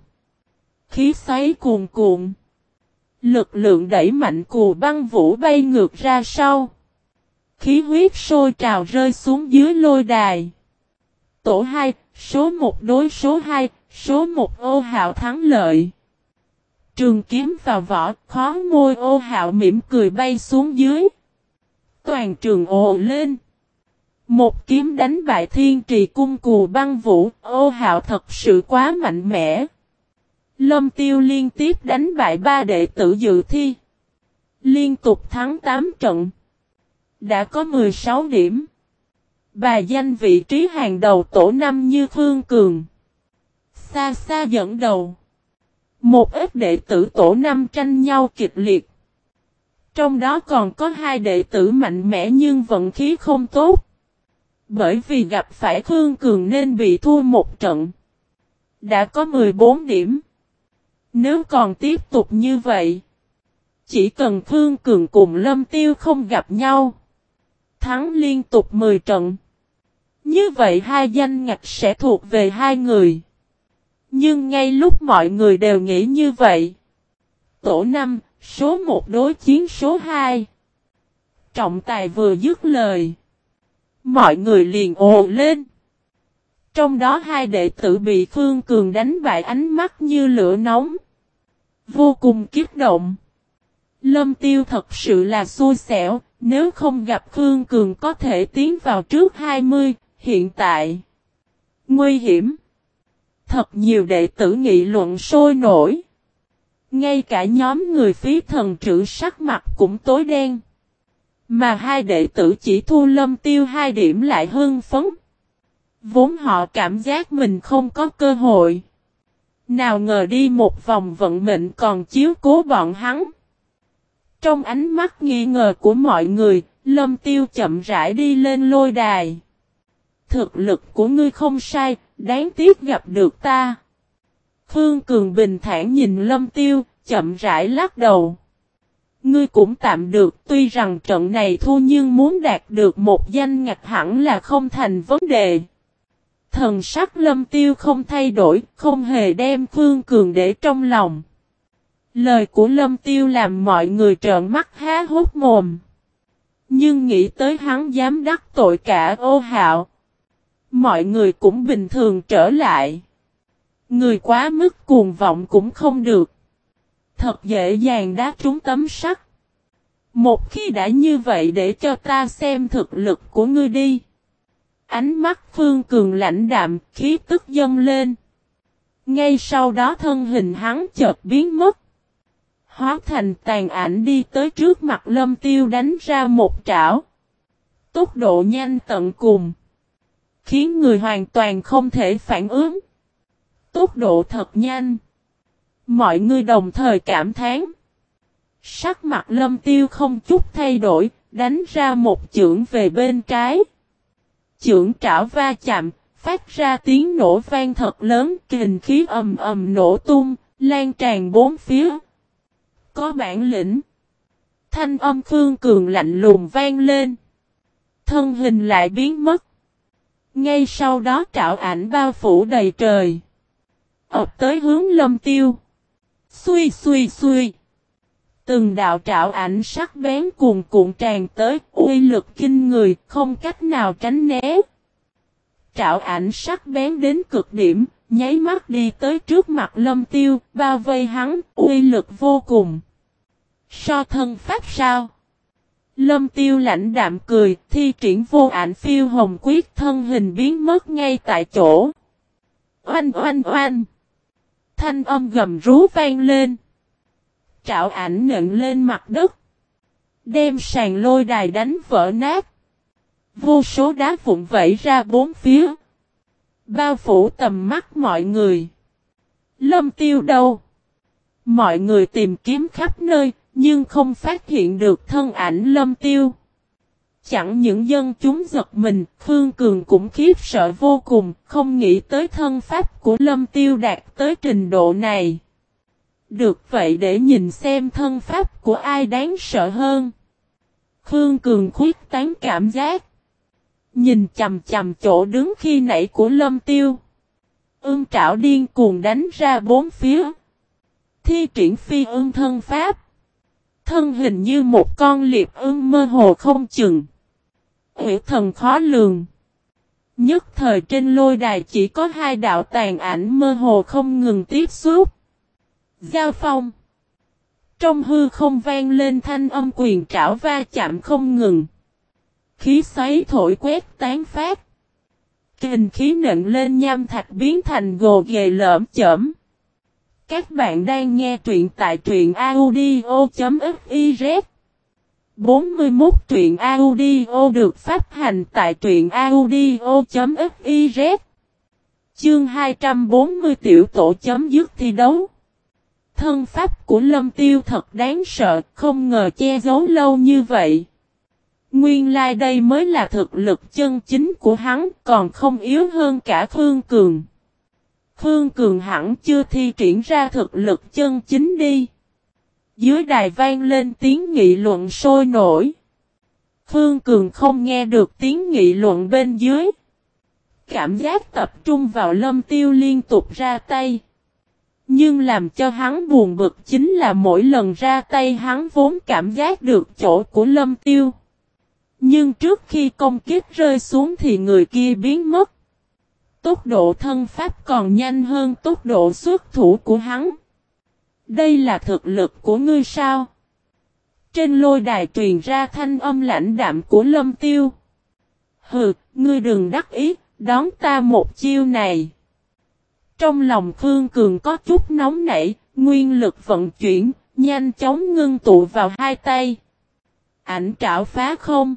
Speaker 1: Khí xoáy cuồn cuộn. Lực lượng đẩy mạnh cù băng vũ bay ngược ra sau. Khí huyết sôi trào rơi xuống dưới lôi đài. Tổ 2, số 1 đối số 2, số 1 ô hạo thắng lợi. Trường kiếm vào vỏ, khó môi ô hạo mỉm cười bay xuống dưới. Toàn trường ồ lên. Một kiếm đánh bại thiên trì cung cù băng vũ, ô hạo thật sự quá mạnh mẽ. Lâm tiêu liên tiếp đánh bại ba đệ tử dự thi. Liên tục thắng 8 trận. Đã có 16 điểm. Bà danh vị trí hàng đầu tổ năm như Phương Cường. Xa xa dẫn đầu. Một ít đệ tử tổ năm tranh nhau kịch liệt. Trong đó còn có hai đệ tử mạnh mẽ nhưng vận khí không tốt. Bởi vì gặp phải Khương Cường nên bị thua một trận. Đã có 14 điểm. Nếu còn tiếp tục như vậy. Chỉ cần Khương Cường cùng Lâm Tiêu không gặp nhau. Thắng liên tục 10 trận. Như vậy hai danh ngạch sẽ thuộc về hai người. Nhưng ngay lúc mọi người đều nghĩ như vậy. Tổ 5, số 1 đối chiến số 2. Trọng tài vừa dứt lời. Mọi người liền ồ lên. Trong đó hai đệ tử bị Phương Cường đánh bại ánh mắt như lửa nóng. Vô cùng kiếp động. Lâm Tiêu thật sự là xui xẻo, nếu không gặp Phương Cường có thể tiến vào trước 20, hiện tại. Nguy hiểm. Thật nhiều đệ tử nghị luận sôi nổi. Ngay cả nhóm người phí thần trữ sắc mặt cũng tối đen. Mà hai đệ tử chỉ thu lâm tiêu hai điểm lại hưng phấn. Vốn họ cảm giác mình không có cơ hội. Nào ngờ đi một vòng vận mệnh còn chiếu cố bọn hắn. Trong ánh mắt nghi ngờ của mọi người, lâm tiêu chậm rãi đi lên lôi đài. Thực lực của ngươi không sai, đáng tiếc gặp được ta. Phương Cường bình thản nhìn lâm tiêu, chậm rãi lắc đầu. Ngươi cũng tạm được, tuy rằng trận này thua nhưng muốn đạt được một danh ngạch hẳn là không thành vấn đề. Thần sắc lâm tiêu không thay đổi, không hề đem Phương Cường để trong lòng. Lời của lâm tiêu làm mọi người trợn mắt há hốt mồm. Nhưng nghĩ tới hắn dám đắc tội cả ô hạo. Mọi người cũng bình thường trở lại. Người quá mức cuồng vọng cũng không được. Thật dễ dàng đá trúng tấm sắt. Một khi đã như vậy để cho ta xem thực lực của ngươi đi. Ánh mắt Phương Cường lãnh đạm, khí tức dâng lên. Ngay sau đó thân hình hắn chợt biến mất. Hóa thành tàn ảnh đi tới trước mặt lâm tiêu đánh ra một trảo. Tốc độ nhanh tận cùng. Khiến người hoàn toàn không thể phản ứng. Tốc độ thật nhanh. Mọi người đồng thời cảm thán. Sắc mặt lâm tiêu không chút thay đổi, đánh ra một chưởng về bên trái. Chưởng trảo va chạm, phát ra tiếng nổ vang thật lớn, kình khí ầm ầm nổ tung, lan tràn bốn phía. Có bản lĩnh. Thanh âm khương Cường lạnh lùng vang lên. Thân hình lại biến mất. Ngay sau đó trảo ảnh bao phủ đầy trời. ập tới hướng lâm tiêu. Xuy xuy xuy. Từng đạo trảo ảnh sắc bén cuồn cuộn tràn tới, uy lực kinh người, không cách nào tránh né. Trảo ảnh sắc bén đến cực điểm, nháy mắt đi tới trước mặt lâm tiêu, bao vây hắn, uy lực vô cùng. So thân pháp sao? Lâm tiêu lạnh đạm cười, thi triển vô ảnh phiêu hồng quyết thân hình biến mất ngay tại chỗ. Oanh oanh oanh! Thanh âm gầm rú vang lên. Trạo ảnh nện lên mặt đất. Đem sàn lôi đài đánh vỡ nát. Vô số đá vụn vẩy ra bốn phía. Bao phủ tầm mắt mọi người. Lâm tiêu đâu? Mọi người tìm kiếm khắp nơi, nhưng không phát hiện được thân ảnh lâm tiêu. Chẳng những dân chúng giật mình, Phương Cường cũng khiếp sợ vô cùng, không nghĩ tới thân pháp của lâm tiêu đạt tới trình độ này. Được vậy để nhìn xem thân pháp của ai đáng sợ hơn. Phương Cường khuyết tán cảm giác. Nhìn chầm chầm chỗ đứng khi nãy của lâm tiêu. Ưm trảo điên cuồng đánh ra bốn phía. Thi triển phi ương thân pháp. Thân hình như một con liệp ưng mơ hồ không chừng. Hủy thần khó lường. Nhất thời trên lôi đài chỉ có hai đạo tàn ảnh mơ hồ không ngừng tiếp xúc. Giao phong. Trong hư không vang lên thanh âm quyền trảo va chạm không ngừng. Khí xoáy thổi quét tán phát. Kình khí nện lên nham thạch biến thành gồ ghề lởm chởm. Các bạn đang nghe truyện tại truyện audio.fiz 41 truyện audio được phát hành tại truyện audio.fiz Chương 240 tiểu tổ chấm dứt thi đấu Thân pháp của lâm tiêu thật đáng sợ, không ngờ che giấu lâu như vậy. Nguyên lai like đây mới là thực lực chân chính của hắn, còn không yếu hơn cả Phương Cường. Phương Cường hẳn chưa thi triển ra thực lực chân chính đi. Dưới đài vang lên tiếng nghị luận sôi nổi. Phương Cường không nghe được tiếng nghị luận bên dưới. Cảm giác tập trung vào lâm tiêu liên tục ra tay. Nhưng làm cho hắn buồn bực chính là mỗi lần ra tay hắn vốn cảm giác được chỗ của lâm tiêu. Nhưng trước khi công kích rơi xuống thì người kia biến mất tốc độ thân pháp còn nhanh hơn tốc độ xuất thủ của hắn. Đây là thực lực của ngươi sao? Trên lôi đài truyền ra thanh âm lãnh đạm của lâm tiêu. Hừ, ngươi đừng đắc ý, đón ta một chiêu này. Trong lòng Khương Cường có chút nóng nảy, nguyên lực vận chuyển, nhanh chóng ngưng tụ vào hai tay. Ảnh trảo phá không.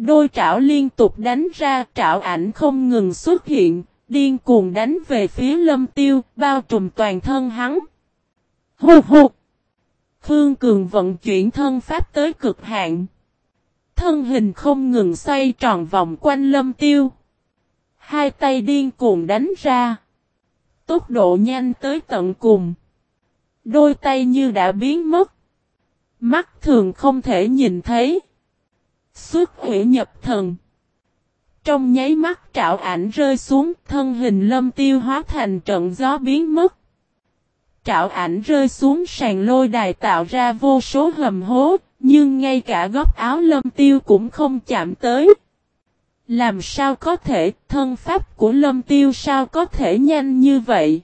Speaker 1: Đôi trảo liên tục đánh ra, trảo ảnh không ngừng xuất hiện, điên cuồng đánh về phía lâm tiêu, bao trùm toàn thân hắn. Hù hù! Khương Cường vận chuyển thân pháp tới cực hạn. Thân hình không ngừng xoay tròn vòng quanh lâm tiêu. Hai tay điên cuồng đánh ra. Tốc độ nhanh tới tận cùng. Đôi tay như đã biến mất. Mắt thường không thể nhìn thấy. Xuất hủy nhập thần. Trong nháy mắt trạo ảnh rơi xuống, thân hình lâm tiêu hóa thành trận gió biến mất. Trạo ảnh rơi xuống sàn lôi đài tạo ra vô số hầm hố, nhưng ngay cả góc áo lâm tiêu cũng không chạm tới. Làm sao có thể, thân pháp của lâm tiêu sao có thể nhanh như vậy?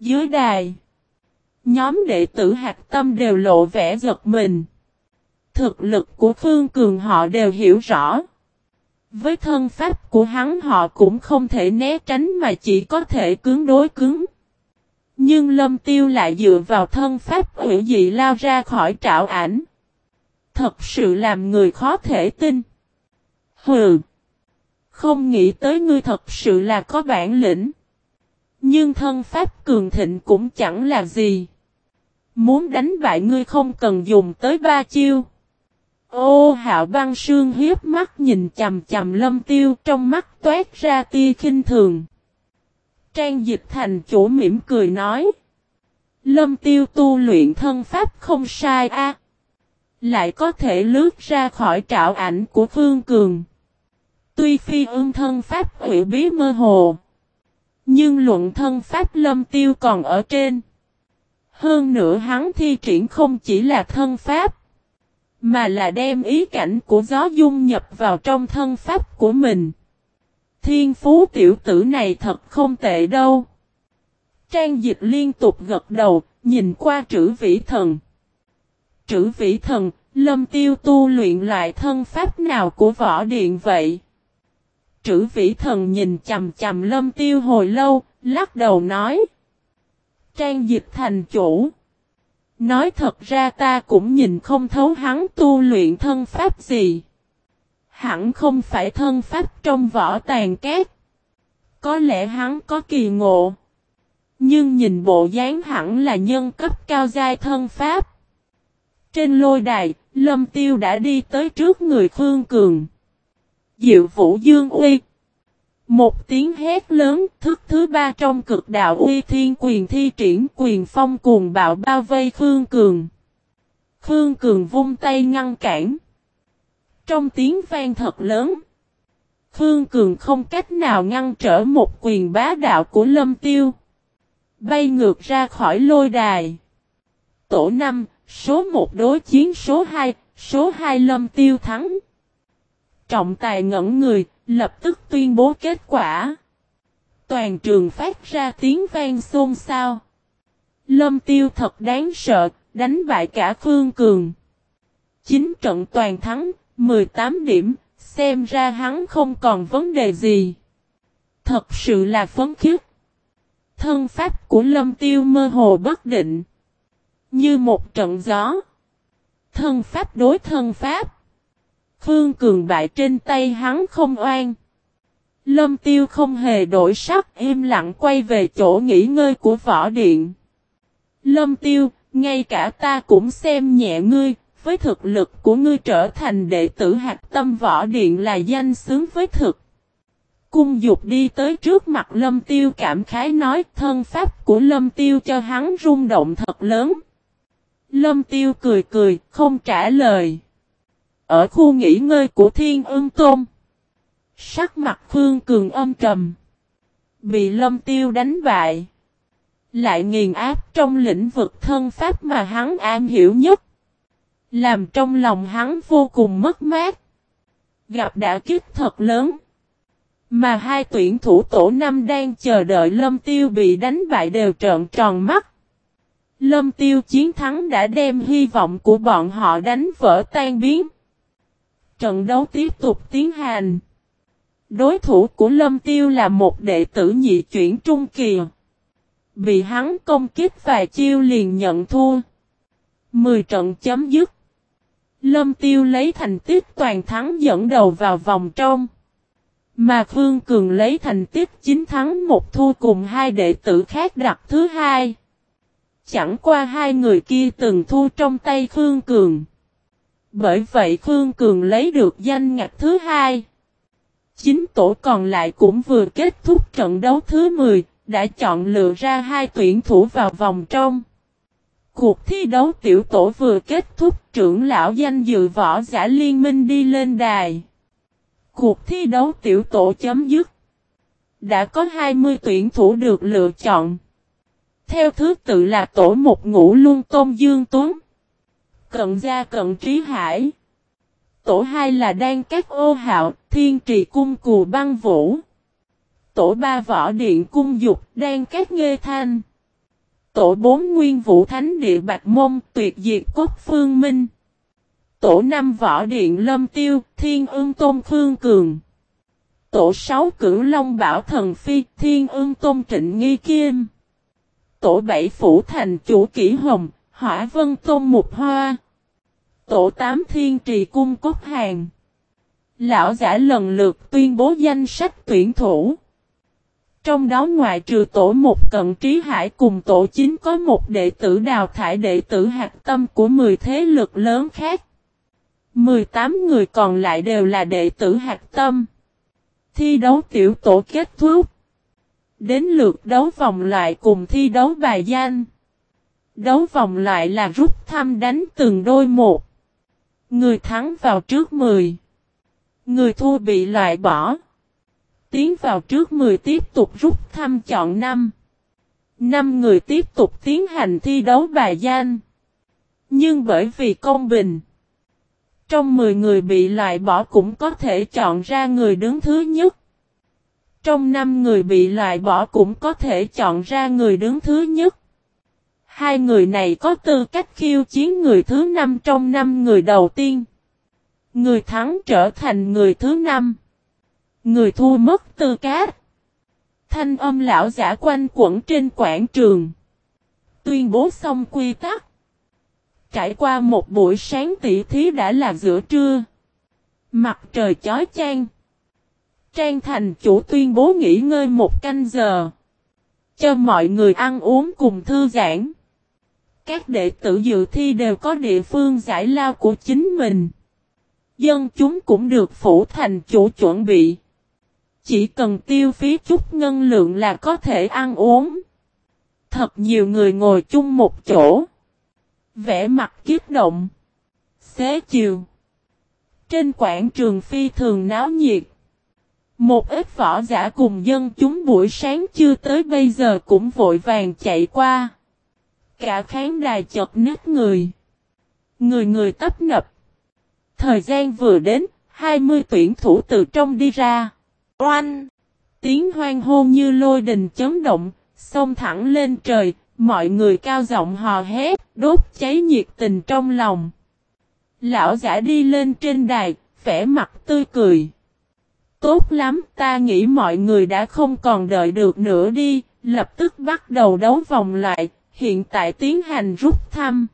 Speaker 1: Dưới đài, nhóm đệ tử hạt tâm đều lộ vẻ giật mình. Thực lực của Phương Cường họ đều hiểu rõ. Với thân pháp của hắn họ cũng không thể né tránh mà chỉ có thể cứng đối cứng. Nhưng lâm tiêu lại dựa vào thân pháp hữu dị lao ra khỏi trảo ảnh. Thật sự làm người khó thể tin. Hừ. Không nghĩ tới ngươi thật sự là có bản lĩnh. Nhưng thân pháp cường thịnh cũng chẳng là gì. Muốn đánh bại ngươi không cần dùng tới ba chiêu. Ô, hạo băng sương hiếp mắt nhìn chầm chầm lâm tiêu, trong mắt toát ra tia khinh thường. Trang dịch thành chủ mỉm cười nói. Lâm tiêu tu luyện thân pháp không sai a, Lại có thể lướt ra khỏi trạo ảnh của Phương Cường. Tuy phi ương thân pháp hủy bí mơ hồ. Nhưng luận thân pháp lâm tiêu còn ở trên. Hơn nữa hắn thi triển không chỉ là thân pháp. Mà là đem ý cảnh của gió dung nhập vào trong thân pháp của mình. Thiên phú tiểu tử này thật không tệ đâu. Trang dịch liên tục gật đầu, nhìn qua trữ vĩ thần. Trữ vĩ thần, lâm tiêu tu luyện loại thân pháp nào của võ điện vậy? Trữ vĩ thần nhìn chầm chầm lâm tiêu hồi lâu, lắc đầu nói. Trang dịch thành chủ. Nói thật ra ta cũng nhìn không thấu hắn tu luyện thân pháp gì. Hẳn không phải thân pháp trong võ tàn két. Có lẽ hắn có kỳ ngộ. Nhưng nhìn bộ dáng hẳn là nhân cấp cao giai thân pháp. Trên lôi đài, Lâm Tiêu đã đi tới trước người Phương Cường. Diệu Vũ Dương Uy một tiếng hét lớn, thức thứ ba trong cực đạo uy thiên quyền thi triển quyền phong cuồng bạo bao vây Phương Cường. Phương Cường vung tay ngăn cản. Trong tiếng vang thật lớn. Phương Cường không cách nào ngăn trở một quyền bá đạo của Lâm Tiêu. Bay ngược ra khỏi lôi đài. Tổ 5, số 1 đối chiến số 2, số 2 Lâm Tiêu thắng. Trọng tài ngẩn người, lập tức tuyên bố kết quả. Toàn trường phát ra tiếng vang xôn xao. Lâm Tiêu thật đáng sợ, đánh bại cả Phương Cường. Chính trận toàn thắng, 18 điểm, xem ra hắn không còn vấn đề gì. Thật sự là phấn khích. Thân pháp của lâm tiêu mơ hồ bất định. Như một trận gió. Thân pháp đối thân pháp. Phương cường bại trên tay hắn không oan. Lâm tiêu không hề đổi sắc im lặng quay về chỗ nghỉ ngơi của võ điện. Lâm tiêu, ngay cả ta cũng xem nhẹ ngươi, với thực lực của ngươi trở thành đệ tử hạt tâm võ điện là danh xứng với thực. Cung dục đi tới trước mặt lâm tiêu cảm khái nói thân pháp của lâm tiêu cho hắn rung động thật lớn. Lâm tiêu cười cười, không trả lời. Ở khu nghỉ ngơi của thiên ương tôn. Sắc mặt phương cường âm trầm. Bị lâm tiêu đánh bại. Lại nghiền áp trong lĩnh vực thân pháp mà hắn am hiểu nhất. Làm trong lòng hắn vô cùng mất mát. Gặp đã kích thật lớn. Mà hai tuyển thủ tổ năm đang chờ đợi Lâm Tiêu bị đánh bại đều trợn tròn mắt. Lâm Tiêu chiến thắng đã đem hy vọng của bọn họ đánh vỡ tan biến. Trận đấu tiếp tục tiến hành. Đối thủ của Lâm Tiêu là một đệ tử nhị chuyển trung kỳ. Bị hắn công kích vài chiêu liền nhận thua. 10 trận chấm dứt. Lâm Tiêu lấy thành tích toàn thắng dẫn đầu vào vòng trong. Mà phương Cường lấy thành tích 9 thắng một thua cùng hai đệ tử khác đặt thứ hai. Chẳng qua hai người kia từng thua trong tay Khương Cường. Bởi vậy Khương Cường lấy được danh ngạch thứ hai. Chính tổ còn lại cũng vừa kết thúc trận đấu thứ 10, đã chọn lựa ra hai tuyển thủ vào vòng trong. Cuộc thi đấu tiểu tổ vừa kết thúc trưởng lão danh dự võ giả liên minh đi lên đài. Cuộc thi đấu tiểu tổ chấm dứt. Đã có 20 tuyển thủ được lựa chọn. Theo thứ tự là tổ một ngũ luân tôn dương tuấn. Cận gia cận trí hải. Tổ hai là đan các ô hạo, thiên trì cung cù băng vũ. Tổ ba võ điện cung dục, đan các nghê thanh. Tổ bốn Nguyên Vũ Thánh Địa Bạch Mông, Tuyệt Diệt Cốt Phương Minh. Tổ năm Võ Điện Lâm Tiêu, Thiên Ưng Tôn Khương Cường. Tổ sáu Cửu Long Bảo Thần Phi, Thiên Ưng Tôn Trịnh Nghi Kim. Tổ bảy Phủ Thành Chủ Kỷ Hồng, Hỏa Vân Tôn Mục Hoa. Tổ tám Thiên Trì Cung Cốt Hàng. Lão giả lần lượt tuyên bố danh sách tuyển thủ. Trong đó ngoại trừ tổ một cận trí hải cùng tổ chính có một đệ tử đào thải đệ tử hạt tâm của 10 thế lực lớn khác. 18 người còn lại đều là đệ tử hạt tâm. Thi đấu tiểu tổ kết thúc. Đến lượt đấu vòng loại cùng thi đấu bài danh. Đấu vòng loại là rút thăm đánh từng đôi một. Người thắng vào trước 10. Người thua bị loại bỏ. Tiến vào trước 10 tiếp tục rút thăm chọn 5. 5 người tiếp tục tiến hành thi đấu bài danh. Nhưng bởi vì công bình. Trong 10 người bị loại bỏ cũng có thể chọn ra người đứng thứ nhất. Trong 5 người bị loại bỏ cũng có thể chọn ra người đứng thứ nhất. Hai người này có tư cách khiêu chiến người thứ năm trong năm người đầu tiên. Người thắng trở thành người thứ năm Người thua mất tư cát. Thanh âm lão giả quanh quẩn trên quảng trường. Tuyên bố xong quy tắc. Trải qua một buổi sáng tỉ thí đã là giữa trưa. Mặt trời chói chang. Trang thành chủ tuyên bố nghỉ ngơi một canh giờ. Cho mọi người ăn uống cùng thư giãn. Các đệ tử dự thi đều có địa phương giải lao của chính mình. Dân chúng cũng được phủ thành chủ chuẩn bị. Chỉ cần tiêu phí chút ngân lượng là có thể ăn uống. Thật nhiều người ngồi chung một chỗ. Vẽ mặt kiếp động. Xế chiều. Trên quảng trường phi thường náo nhiệt. Một ít võ giả cùng dân chúng buổi sáng chưa tới bây giờ cũng vội vàng chạy qua. Cả khán đài chật nít người. Người người tấp nập. Thời gian vừa đến, 20 tuyển thủ từ trong đi ra. Oanh! Tiếng hoang hô như lôi đình chấn động, xông thẳng lên trời, mọi người cao giọng hò hét, đốt cháy nhiệt tình trong lòng. Lão giả đi lên trên đài, vẻ mặt tươi cười. Tốt lắm, ta nghĩ mọi người đã không còn đợi được nữa đi, lập tức bắt đầu đấu vòng lại, hiện tại tiến hành rút thăm.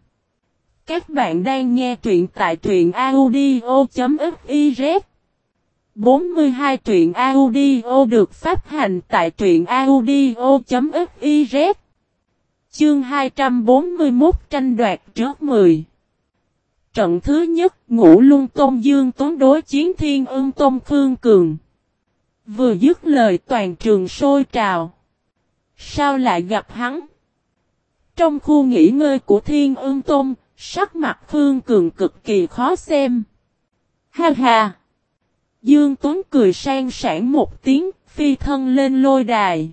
Speaker 1: Các bạn đang nghe truyện tại truyện audio.fiz 42 truyện audio được phát hành tại truyện audio.fiz Chương 241 tranh đoạt trước 10 Trận thứ nhất, Ngũ Luân Tôn Dương Tuấn đối chiến Thiên ương Tôn Khương Cường. Vừa dứt lời toàn trường sôi trào. Sao lại gặp hắn? Trong khu nghỉ ngơi của Thiên ương Tôn Sắc mặt phương Cường cực kỳ khó xem Ha ha Dương Tuấn cười sang sảng một tiếng, phi thân lên lôi đài.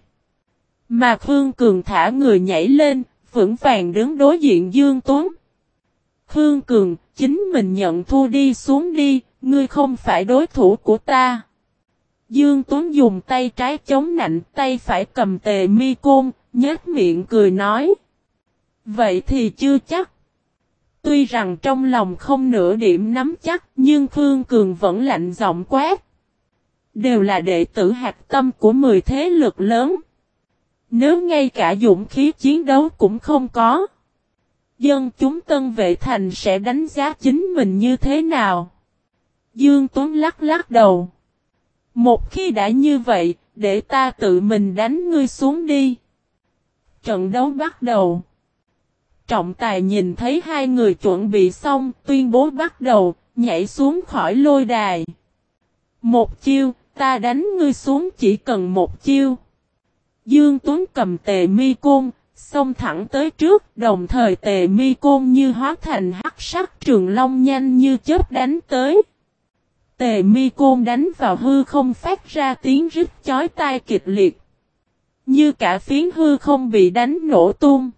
Speaker 1: Mà Khương Cường thả người nhảy lên, vững vàng đứng đối diện Dương Tuấn. Khương Cường, chính mình nhận thua đi xuống đi, ngươi không phải đối thủ của ta. Dương Tuấn dùng tay trái chống nạnh, tay phải cầm tề mi côn, nhếch miệng cười nói. Vậy thì chưa chắc. Tuy rằng trong lòng không nửa điểm nắm chắc, nhưng Khương Cường vẫn lạnh giọng quát. Đều là đệ tử hạt tâm của 10 thế lực lớn. Nếu ngay cả dũng khí chiến đấu cũng không có. Dân chúng tân vệ thành sẽ đánh giá chính mình như thế nào? Dương Tuấn lắc lắc đầu. Một khi đã như vậy, để ta tự mình đánh ngươi xuống đi. Trận đấu bắt đầu. Trọng tài nhìn thấy hai người chuẩn bị xong, tuyên bố bắt đầu, nhảy xuống khỏi lôi đài. Một chiêu, ta đánh ngươi xuống chỉ cần một chiêu. Dương Tuấn cầm tề mi côn, xông thẳng tới trước, đồng thời tề mi côn như hóa thành hắc sắc trường long nhanh như chớp đánh tới. Tề mi côn đánh vào hư không phát ra tiếng rít chói tai kịch liệt. Như cả phiến hư không bị đánh nổ tung.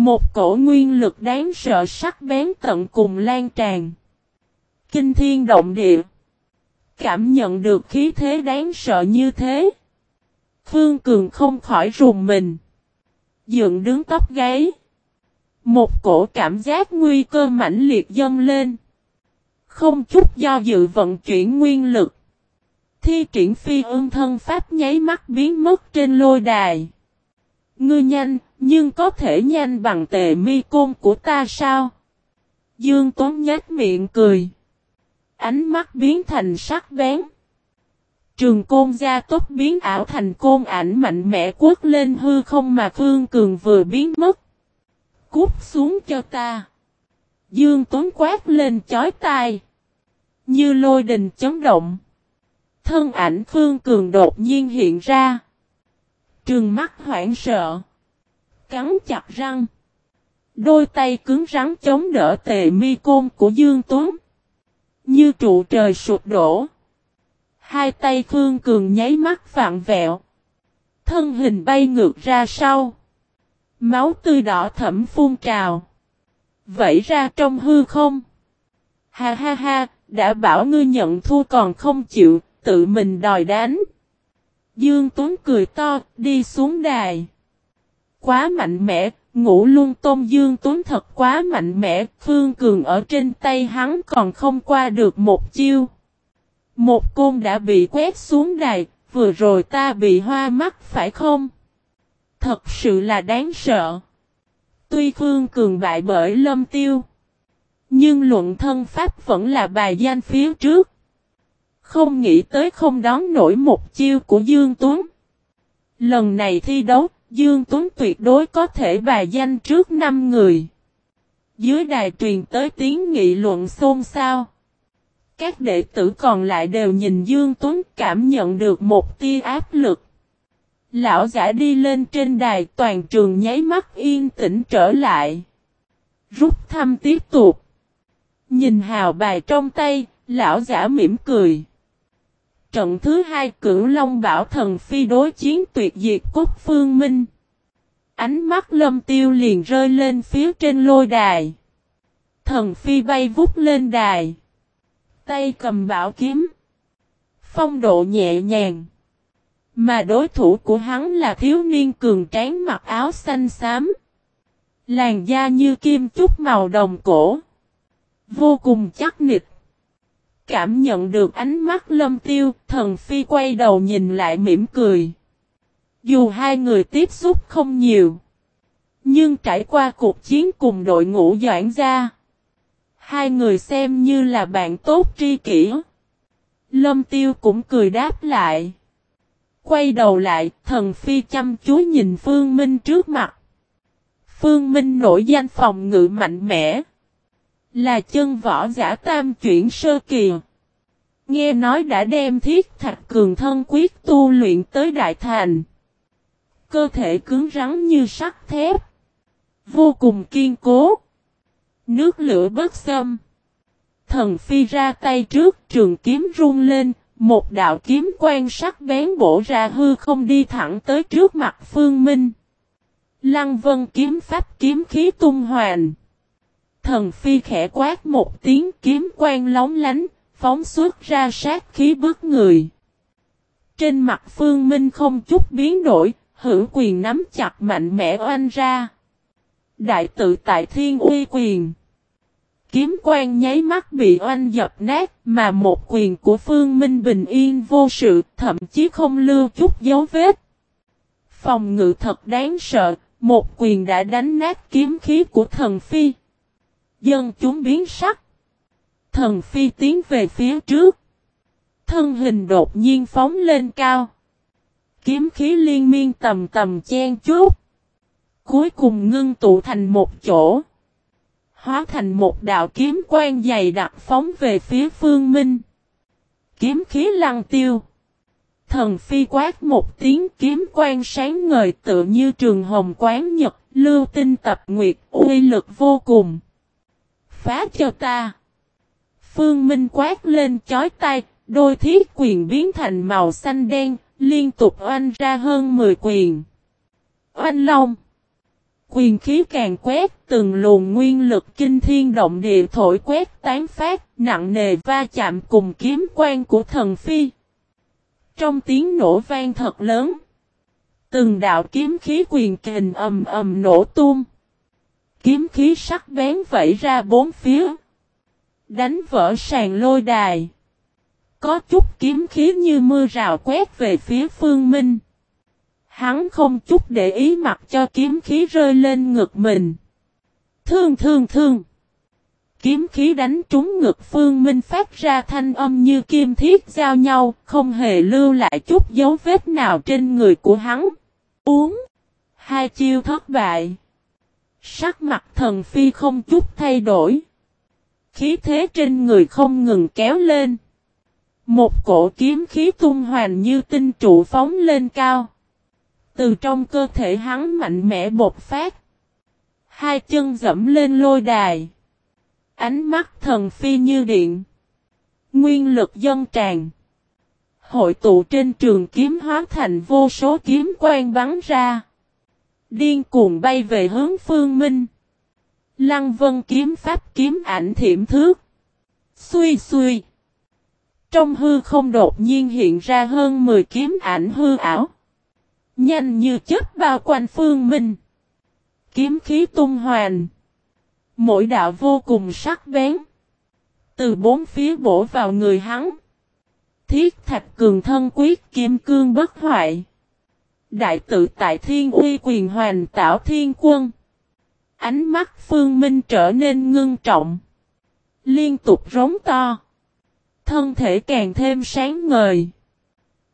Speaker 1: Một cổ nguyên lực đáng sợ sắc bén tận cùng lan tràn. Kinh thiên động địa. Cảm nhận được khí thế đáng sợ như thế. Phương Cường không khỏi rùng mình. Dựng đứng tóc gáy. Một cổ cảm giác nguy cơ mãnh liệt dâng lên. Không chút do dự vận chuyển nguyên lực. Thi triển phi ương thân pháp nháy mắt biến mất trên lôi đài. Ngươi nhanh, nhưng có thể nhanh bằng tề mi côn của ta sao? Dương Tuấn nhếch miệng cười. Ánh mắt biến thành sắc bén. Trường côn gia tốt biến ảo thành côn ảnh mạnh mẽ quất lên hư không mà Phương Cường vừa biến mất. Cút xuống cho ta. Dương Tuấn quát lên chói tai. Như lôi đình chấn động. Thân ảnh Phương Cường đột nhiên hiện ra. Trường mắt hoảng sợ. Cắn chặt răng. Đôi tay cứng rắn chống đỡ tề mi côn của Dương Tuấn. Như trụ trời sụp đổ. Hai tay Phương Cường nháy mắt vạn vẹo. Thân hình bay ngược ra sau. Máu tươi đỏ thẫm phun trào. Vẫy ra trong hư không. Ha ha ha, đã bảo ngươi nhận thua còn không chịu, tự mình đòi đánh. Dương Tuấn cười to, đi xuống đài. Quá mạnh mẽ, ngủ luôn tôm Dương Tuấn thật quá mạnh mẽ, Phương Cường ở trên tay hắn còn không qua được một chiêu. Một côn đã bị quét xuống đài, vừa rồi ta bị hoa mắt phải không? Thật sự là đáng sợ. Tuy Phương Cường bại bởi Lâm Tiêu. Nhưng luận thân pháp vẫn là bài danh phía trước. Không nghĩ tới không đón nổi một chiêu của Dương Tuấn. Lần này thi đấu, Dương Tuấn tuyệt đối có thể bài danh trước 5 người. Dưới đài truyền tới tiếng nghị luận xôn xao. Các đệ tử còn lại đều nhìn Dương Tuấn cảm nhận được một tia áp lực. Lão giả đi lên trên đài toàn trường nháy mắt yên tĩnh trở lại. Rút thăm tiếp tục. Nhìn hào bài trong tay, lão giả mỉm cười. Trận thứ hai cửu Long Bảo Thần Phi đối chiến tuyệt diệt cốt phương minh. Ánh mắt lâm tiêu liền rơi lên phía trên lôi đài. Thần Phi bay vút lên đài. Tay cầm bảo kiếm. Phong độ nhẹ nhàng. Mà đối thủ của hắn là thiếu niên cường tráng mặc áo xanh xám. Làn da như kim chút màu đồng cổ. Vô cùng chắc nịch. Cảm nhận được ánh mắt lâm tiêu, thần phi quay đầu nhìn lại mỉm cười. Dù hai người tiếp xúc không nhiều. Nhưng trải qua cuộc chiến cùng đội ngũ doãn gia. Hai người xem như là bạn tốt tri kỷ. Lâm tiêu cũng cười đáp lại. Quay đầu lại, thần phi chăm chú nhìn Phương Minh trước mặt. Phương Minh nổi danh phòng ngự mạnh mẽ. Là chân võ giả tam chuyển sơ kỳ. Nghe nói đã đem thiết thạch cường thân quyết tu luyện tới đại thành. Cơ thể cứng rắn như sắt thép. Vô cùng kiên cố. Nước lửa bất xâm. Thần phi ra tay trước, trường kiếm rung lên. Một đạo kiếm quan sắc bén bổ ra hư không đi thẳng tới trước mặt phương minh. Lăng vân kiếm pháp kiếm khí tung hoàn. Thần phi khẽ quát một tiếng kiếm quang lóng lánh, phóng xuất ra sát khí bước người. Trên mặt Phương Minh không chút biến đổi, hữu quyền nắm chặt mạnh mẽ oanh ra. Đại tự tại thiên uy quyền. Kiếm quan nháy mắt bị oanh dập nát mà một quyền của Phương Minh bình yên vô sự thậm chí không lưu chút dấu vết. Phòng ngự thật đáng sợ, một quyền đã đánh nát kiếm khí của thần phi. Dân chúng biến sắc. Thần phi tiến về phía trước. Thân hình đột nhiên phóng lên cao. Kiếm khí liên miên tầm tầm chen chút. Cuối cùng ngưng tụ thành một chỗ. Hóa thành một đạo kiếm quen dày đặc phóng về phía phương minh. Kiếm khí lăng tiêu. Thần phi quát một tiếng kiếm quen sáng ngời tự như trường hồng quán nhật, lưu tinh tập nguyệt, uy lực vô cùng. Phá cho ta. Phương Minh quát lên chói tay, đôi thiết quyền biến thành màu xanh đen, liên tục oanh ra hơn 10 quyền. Oanh long. Quyền khí càng quét, từng luồng nguyên lực kinh thiên động địa thổi quét tán phát, nặng nề va chạm cùng kiếm quan của thần phi. Trong tiếng nổ vang thật lớn, từng đạo kiếm khí quyền kình ầm ầm nổ tung. Kiếm khí sắc bén vẫy ra bốn phía. Đánh vỡ sàn lôi đài. Có chút kiếm khí như mưa rào quét về phía phương minh. Hắn không chút để ý mặc cho kiếm khí rơi lên ngực mình. Thương thương thương. Kiếm khí đánh trúng ngực phương minh phát ra thanh âm như kim thiết giao nhau, không hề lưu lại chút dấu vết nào trên người của hắn. Uống. Hai chiêu thất bại. Sắc mặt thần phi không chút thay đổi. Khí thế trên người không ngừng kéo lên. Một cổ kiếm khí tung hoành như tinh trụ phóng lên cao. Từ trong cơ thể hắn mạnh mẽ bột phát. Hai chân dẫm lên lôi đài. Ánh mắt thần phi như điện. Nguyên lực dân tràn. Hội tụ trên trường kiếm hóa thành vô số kiếm quang bắn ra. Điên cuồng bay về hướng phương minh. Lăng vân kiếm pháp kiếm ảnh thiểm thước. Xuy xuy. Trong hư không đột nhiên hiện ra hơn 10 kiếm ảnh hư ảo. Nhanh như chớp bao quanh phương minh. Kiếm khí tung hoàn. Mỗi đạo vô cùng sắc bén. Từ bốn phía bổ vào người hắn. Thiết thạch cường thân quyết kim cương bất hoại. Đại tự tại thiên uy quyền hoàn tạo thiên quân. Ánh mắt phương minh trở nên ngưng trọng. Liên tục rống to. Thân thể càng thêm sáng ngời.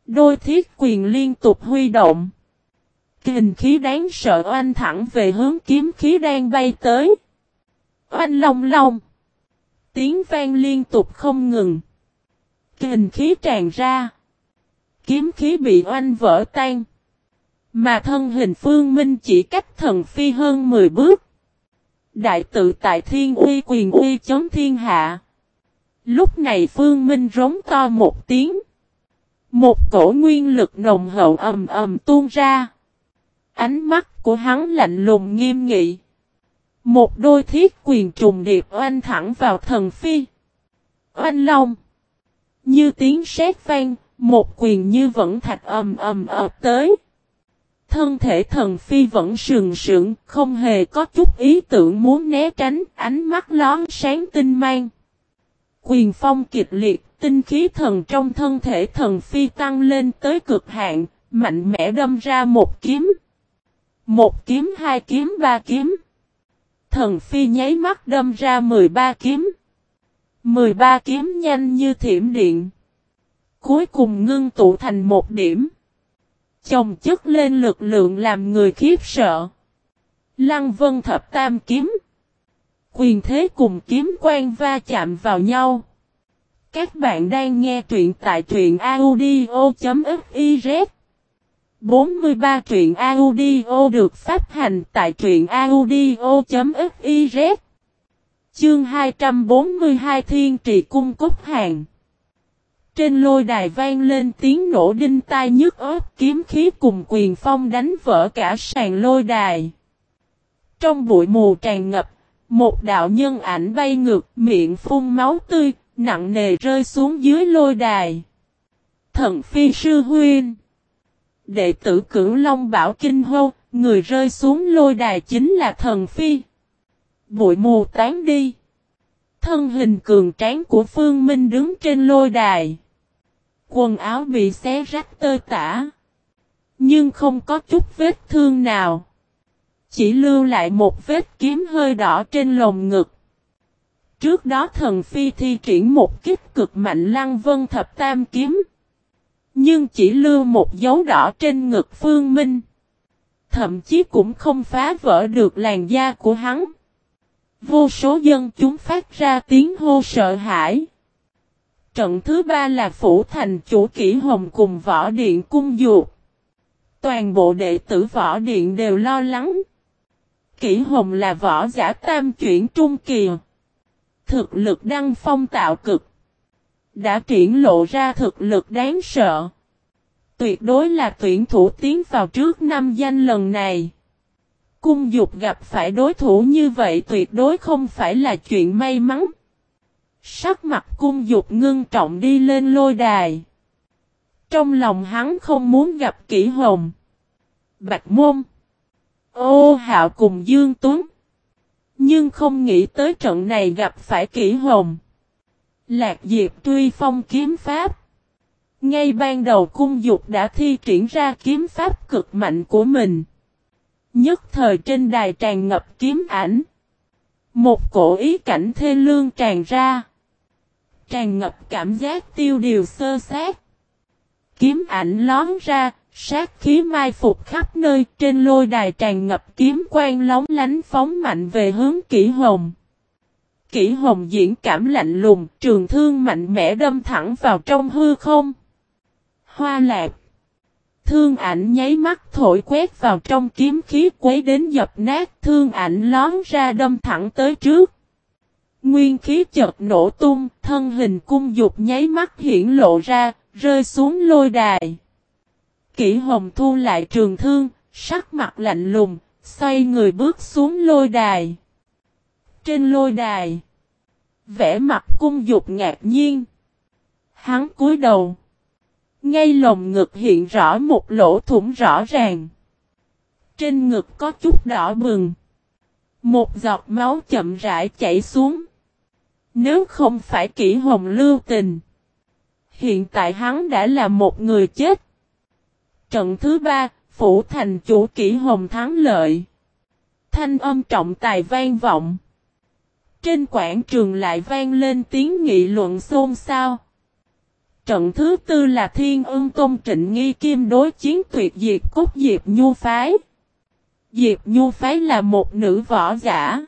Speaker 1: Đôi thiết quyền liên tục huy động. Kình khí đáng sợ oanh thẳng về hướng kiếm khí đang bay tới. Oanh long long. Tiếng vang liên tục không ngừng. Kình khí tràn ra. Kiếm khí bị oanh vỡ tan. Mà thân hình phương minh chỉ cách thần phi hơn 10 bước. Đại tự tại thiên uy quyền uy chống thiên hạ. Lúc này phương minh rống to một tiếng. Một cổ nguyên lực nồng hậu ầm ầm tuôn ra. Ánh mắt của hắn lạnh lùng nghiêm nghị. Một đôi thiết quyền trùng điệp oanh thẳng vào thần phi. Oanh long. Như tiếng sét vang, một quyền như vẫn thạch ầm ầm ập tới. Thân thể thần phi vẫn sừng sững, không hề có chút ý tưởng muốn né tránh, ánh mắt lón sáng tinh mang. Quyền phong kịch liệt, tinh khí thần trong thân thể thần phi tăng lên tới cực hạn, mạnh mẽ đâm ra một kiếm. Một kiếm hai kiếm ba kiếm. Thần phi nháy mắt đâm ra 13 kiếm. 13 kiếm nhanh như thiểm điện. Cuối cùng ngưng tụ thành một điểm. Chồng chất lên lực lượng làm người khiếp sợ. Lăng vân thập tam kiếm. Quyền thế cùng kiếm quan va chạm vào nhau. Các bạn đang nghe truyện tại truyện audio.fiz 43 truyện audio được phát hành tại truyện audio.fiz Chương 242 Thiên Trì Cung cốt Hàng trên lôi đài vang lên tiếng nổ đinh tai nhức ớt kiếm khí cùng quyền phong đánh vỡ cả sàn lôi đài. Trong bụi mù tràn ngập, một đạo nhân ảnh bay ngược miệng phun máu tươi, nặng nề rơi xuống dưới lôi đài. Thần Phi Sư Huyên. Đệ tử cửu Long Bảo Kinh hô, người rơi xuống lôi đài chính là Thần Phi. Bụi mù tán đi. Thân hình cường tráng của Phương Minh đứng trên lôi đài. Quần áo bị xé rách tơi tả. Nhưng không có chút vết thương nào. Chỉ lưu lại một vết kiếm hơi đỏ trên lồng ngực. Trước đó thần phi thi triển một kích cực mạnh lăng vân thập tam kiếm. Nhưng chỉ lưu một dấu đỏ trên ngực phương minh. Thậm chí cũng không phá vỡ được làn da của hắn. Vô số dân chúng phát ra tiếng hô sợ hãi. Trận thứ ba là Phủ Thành chủ kỹ hồng cùng võ điện cung dục. Toàn bộ đệ tử võ điện đều lo lắng. Kỷ hồng là võ giả tam chuyển trung kỳ. Thực lực đăng phong tạo cực. Đã triển lộ ra thực lực đáng sợ. Tuyệt đối là tuyển thủ tiến vào trước năm danh lần này. Cung dục gặp phải đối thủ như vậy tuyệt đối không phải là chuyện may mắn. Sắc mặt cung dục ngưng trọng đi lên lôi đài. Trong lòng hắn không muốn gặp kỹ hồng. Bạch môn. Ô hạo cùng Dương Tuấn. Nhưng không nghĩ tới trận này gặp phải kỹ hồng. Lạc Diệp tuy phong kiếm pháp. Ngay ban đầu cung dục đã thi triển ra kiếm pháp cực mạnh của mình. Nhất thời trên đài tràn ngập kiếm ảnh. Một cổ ý cảnh thê lương tràn ra. Tràn ngập cảm giác tiêu điều sơ sát. Kiếm ảnh lón ra, sát khí mai phục khắp nơi trên lôi đài tràn ngập kiếm quang lóng lánh phóng mạnh về hướng kỹ hồng. Kỷ hồng diễn cảm lạnh lùng, trường thương mạnh mẽ đâm thẳng vào trong hư không. Hoa lạc. Thương ảnh nháy mắt thổi quét vào trong kiếm khí quấy đến dập nát thương ảnh lón ra đâm thẳng tới trước. Nguyên khí chợt nổ tung, thân hình cung dục nháy mắt hiển lộ ra, rơi xuống lôi đài. Kỷ hồng thu lại trường thương, sắc mặt lạnh lùng, xoay người bước xuống lôi đài. Trên lôi đài, vẻ mặt cung dục ngạc nhiên. Hắn cúi đầu. Ngay lồng ngực hiện rõ một lỗ thủng rõ ràng. Trên ngực có chút đỏ bừng. Một giọt máu chậm rãi chảy xuống. Nếu không phải kỹ hồng lưu tình. Hiện tại hắn đã là một người chết. Trận thứ ba, Phủ thành chủ kỹ hồng thắng lợi. Thanh âm trọng tài vang vọng. Trên quảng trường lại vang lên tiếng nghị luận xôn xao. Trận thứ tư là Thiên ương Tôn Trịnh Nghi Kim đối chiến tuyệt diệt cốt Diệp Nhu Phái. Diệp Nhu Phái là một nữ võ giả.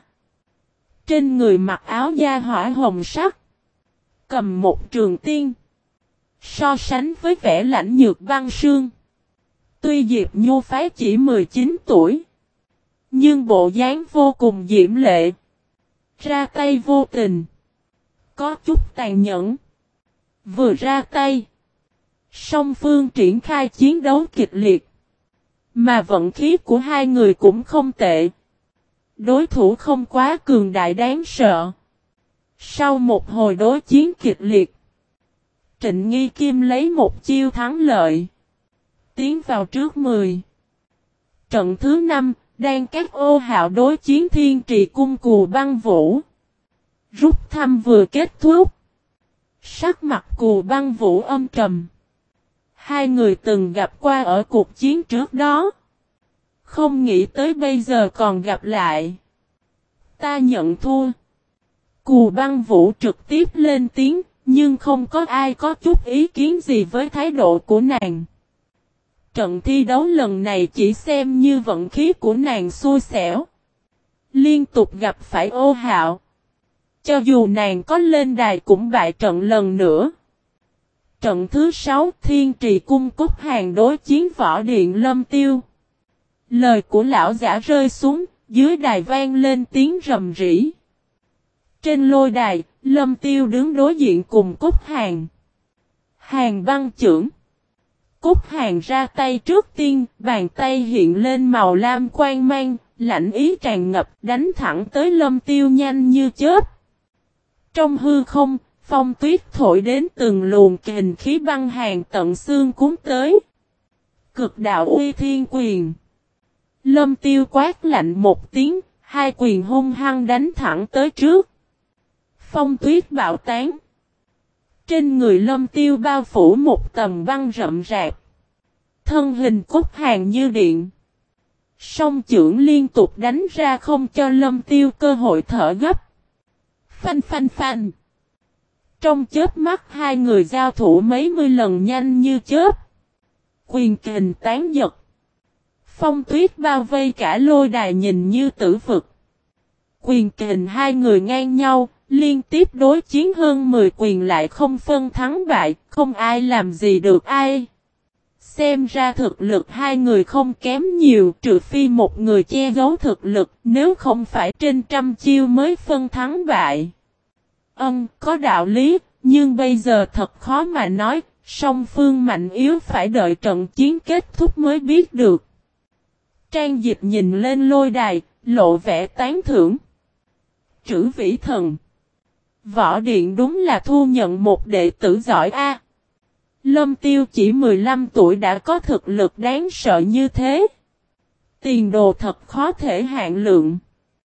Speaker 1: Trên người mặc áo da hỏa hồng sắc. Cầm một trường tiên. So sánh với vẻ lãnh nhược băng sương. Tuy Diệp Nhu Phái chỉ 19 tuổi. Nhưng bộ dáng vô cùng diễm lệ. Ra tay vô tình. Có chút tàn nhẫn. Vừa ra tay. Song phương triển khai chiến đấu kịch liệt. Mà vận khí của hai người cũng không tệ. Đối thủ không quá cường đại đáng sợ. Sau một hồi đối chiến kịch liệt. Trịnh Nghi Kim lấy một chiêu thắng lợi. Tiến vào trước 10. Trận thứ 5, đang các ô hạo đối chiến thiên trì cung cù băng vũ. Rút thăm vừa kết thúc. Sắc mặt cù băng vũ âm trầm. Hai người từng gặp qua ở cuộc chiến trước đó. Không nghĩ tới bây giờ còn gặp lại. Ta nhận thua. Cù băng vũ trực tiếp lên tiếng, nhưng không có ai có chút ý kiến gì với thái độ của nàng. Trận thi đấu lần này chỉ xem như vận khí của nàng xui xẻo. Liên tục gặp phải ô hạo. Cho dù nàng có lên đài cũng bại trận lần nữa. Trận thứ 6 Thiên Trì Cung Cúc Hàng đối chiến võ điện lâm tiêu. Lời của lão giả rơi xuống, dưới đài vang lên tiếng rầm rỉ. Trên lôi đài, lâm tiêu đứng đối diện cùng Cúc Hàng. Hàng băng trưởng. Cúc Hàng ra tay trước tiên, bàn tay hiện lên màu lam quang mang, lạnh ý tràn ngập đánh thẳng tới lâm tiêu nhanh như chớp. Trong hư không, Phong tuyết thổi đến từng luồng kình khí băng hàng tận xương cuốn tới. Cực đạo uy thiên quyền. Lâm tiêu quát lạnh một tiếng, hai quyền hung hăng đánh thẳng tới trước. Phong tuyết bạo tán. Trên người lâm tiêu bao phủ một tầng băng rậm rạp. Thân hình cốt hàng như điện. Song trưởng liên tục đánh ra không cho lâm tiêu cơ hội thở gấp. Phanh phanh phanh. Trong chớp mắt hai người giao thủ mấy mươi lần nhanh như chớp. Quyền kình tán giật. Phong tuyết bao vây cả lôi đài nhìn như tử vực. Quyền kình hai người ngang nhau, liên tiếp đối chiến hơn 10 quyền lại không phân thắng bại, không ai làm gì được ai. Xem ra thực lực hai người không kém nhiều trừ phi một người che giấu thực lực nếu không phải trên trăm chiêu mới phân thắng bại. Ân, có đạo lý, nhưng bây giờ thật khó mà nói, song phương mạnh yếu phải đợi trận chiến kết thúc mới biết được. Trang dịch nhìn lên lôi đài, lộ vẻ tán thưởng. Trữ vĩ thần. Võ điện đúng là thu nhận một đệ tử giỏi A. Lâm tiêu chỉ 15 tuổi đã có thực lực đáng sợ như thế. Tiền đồ thật khó thể hạn lượng.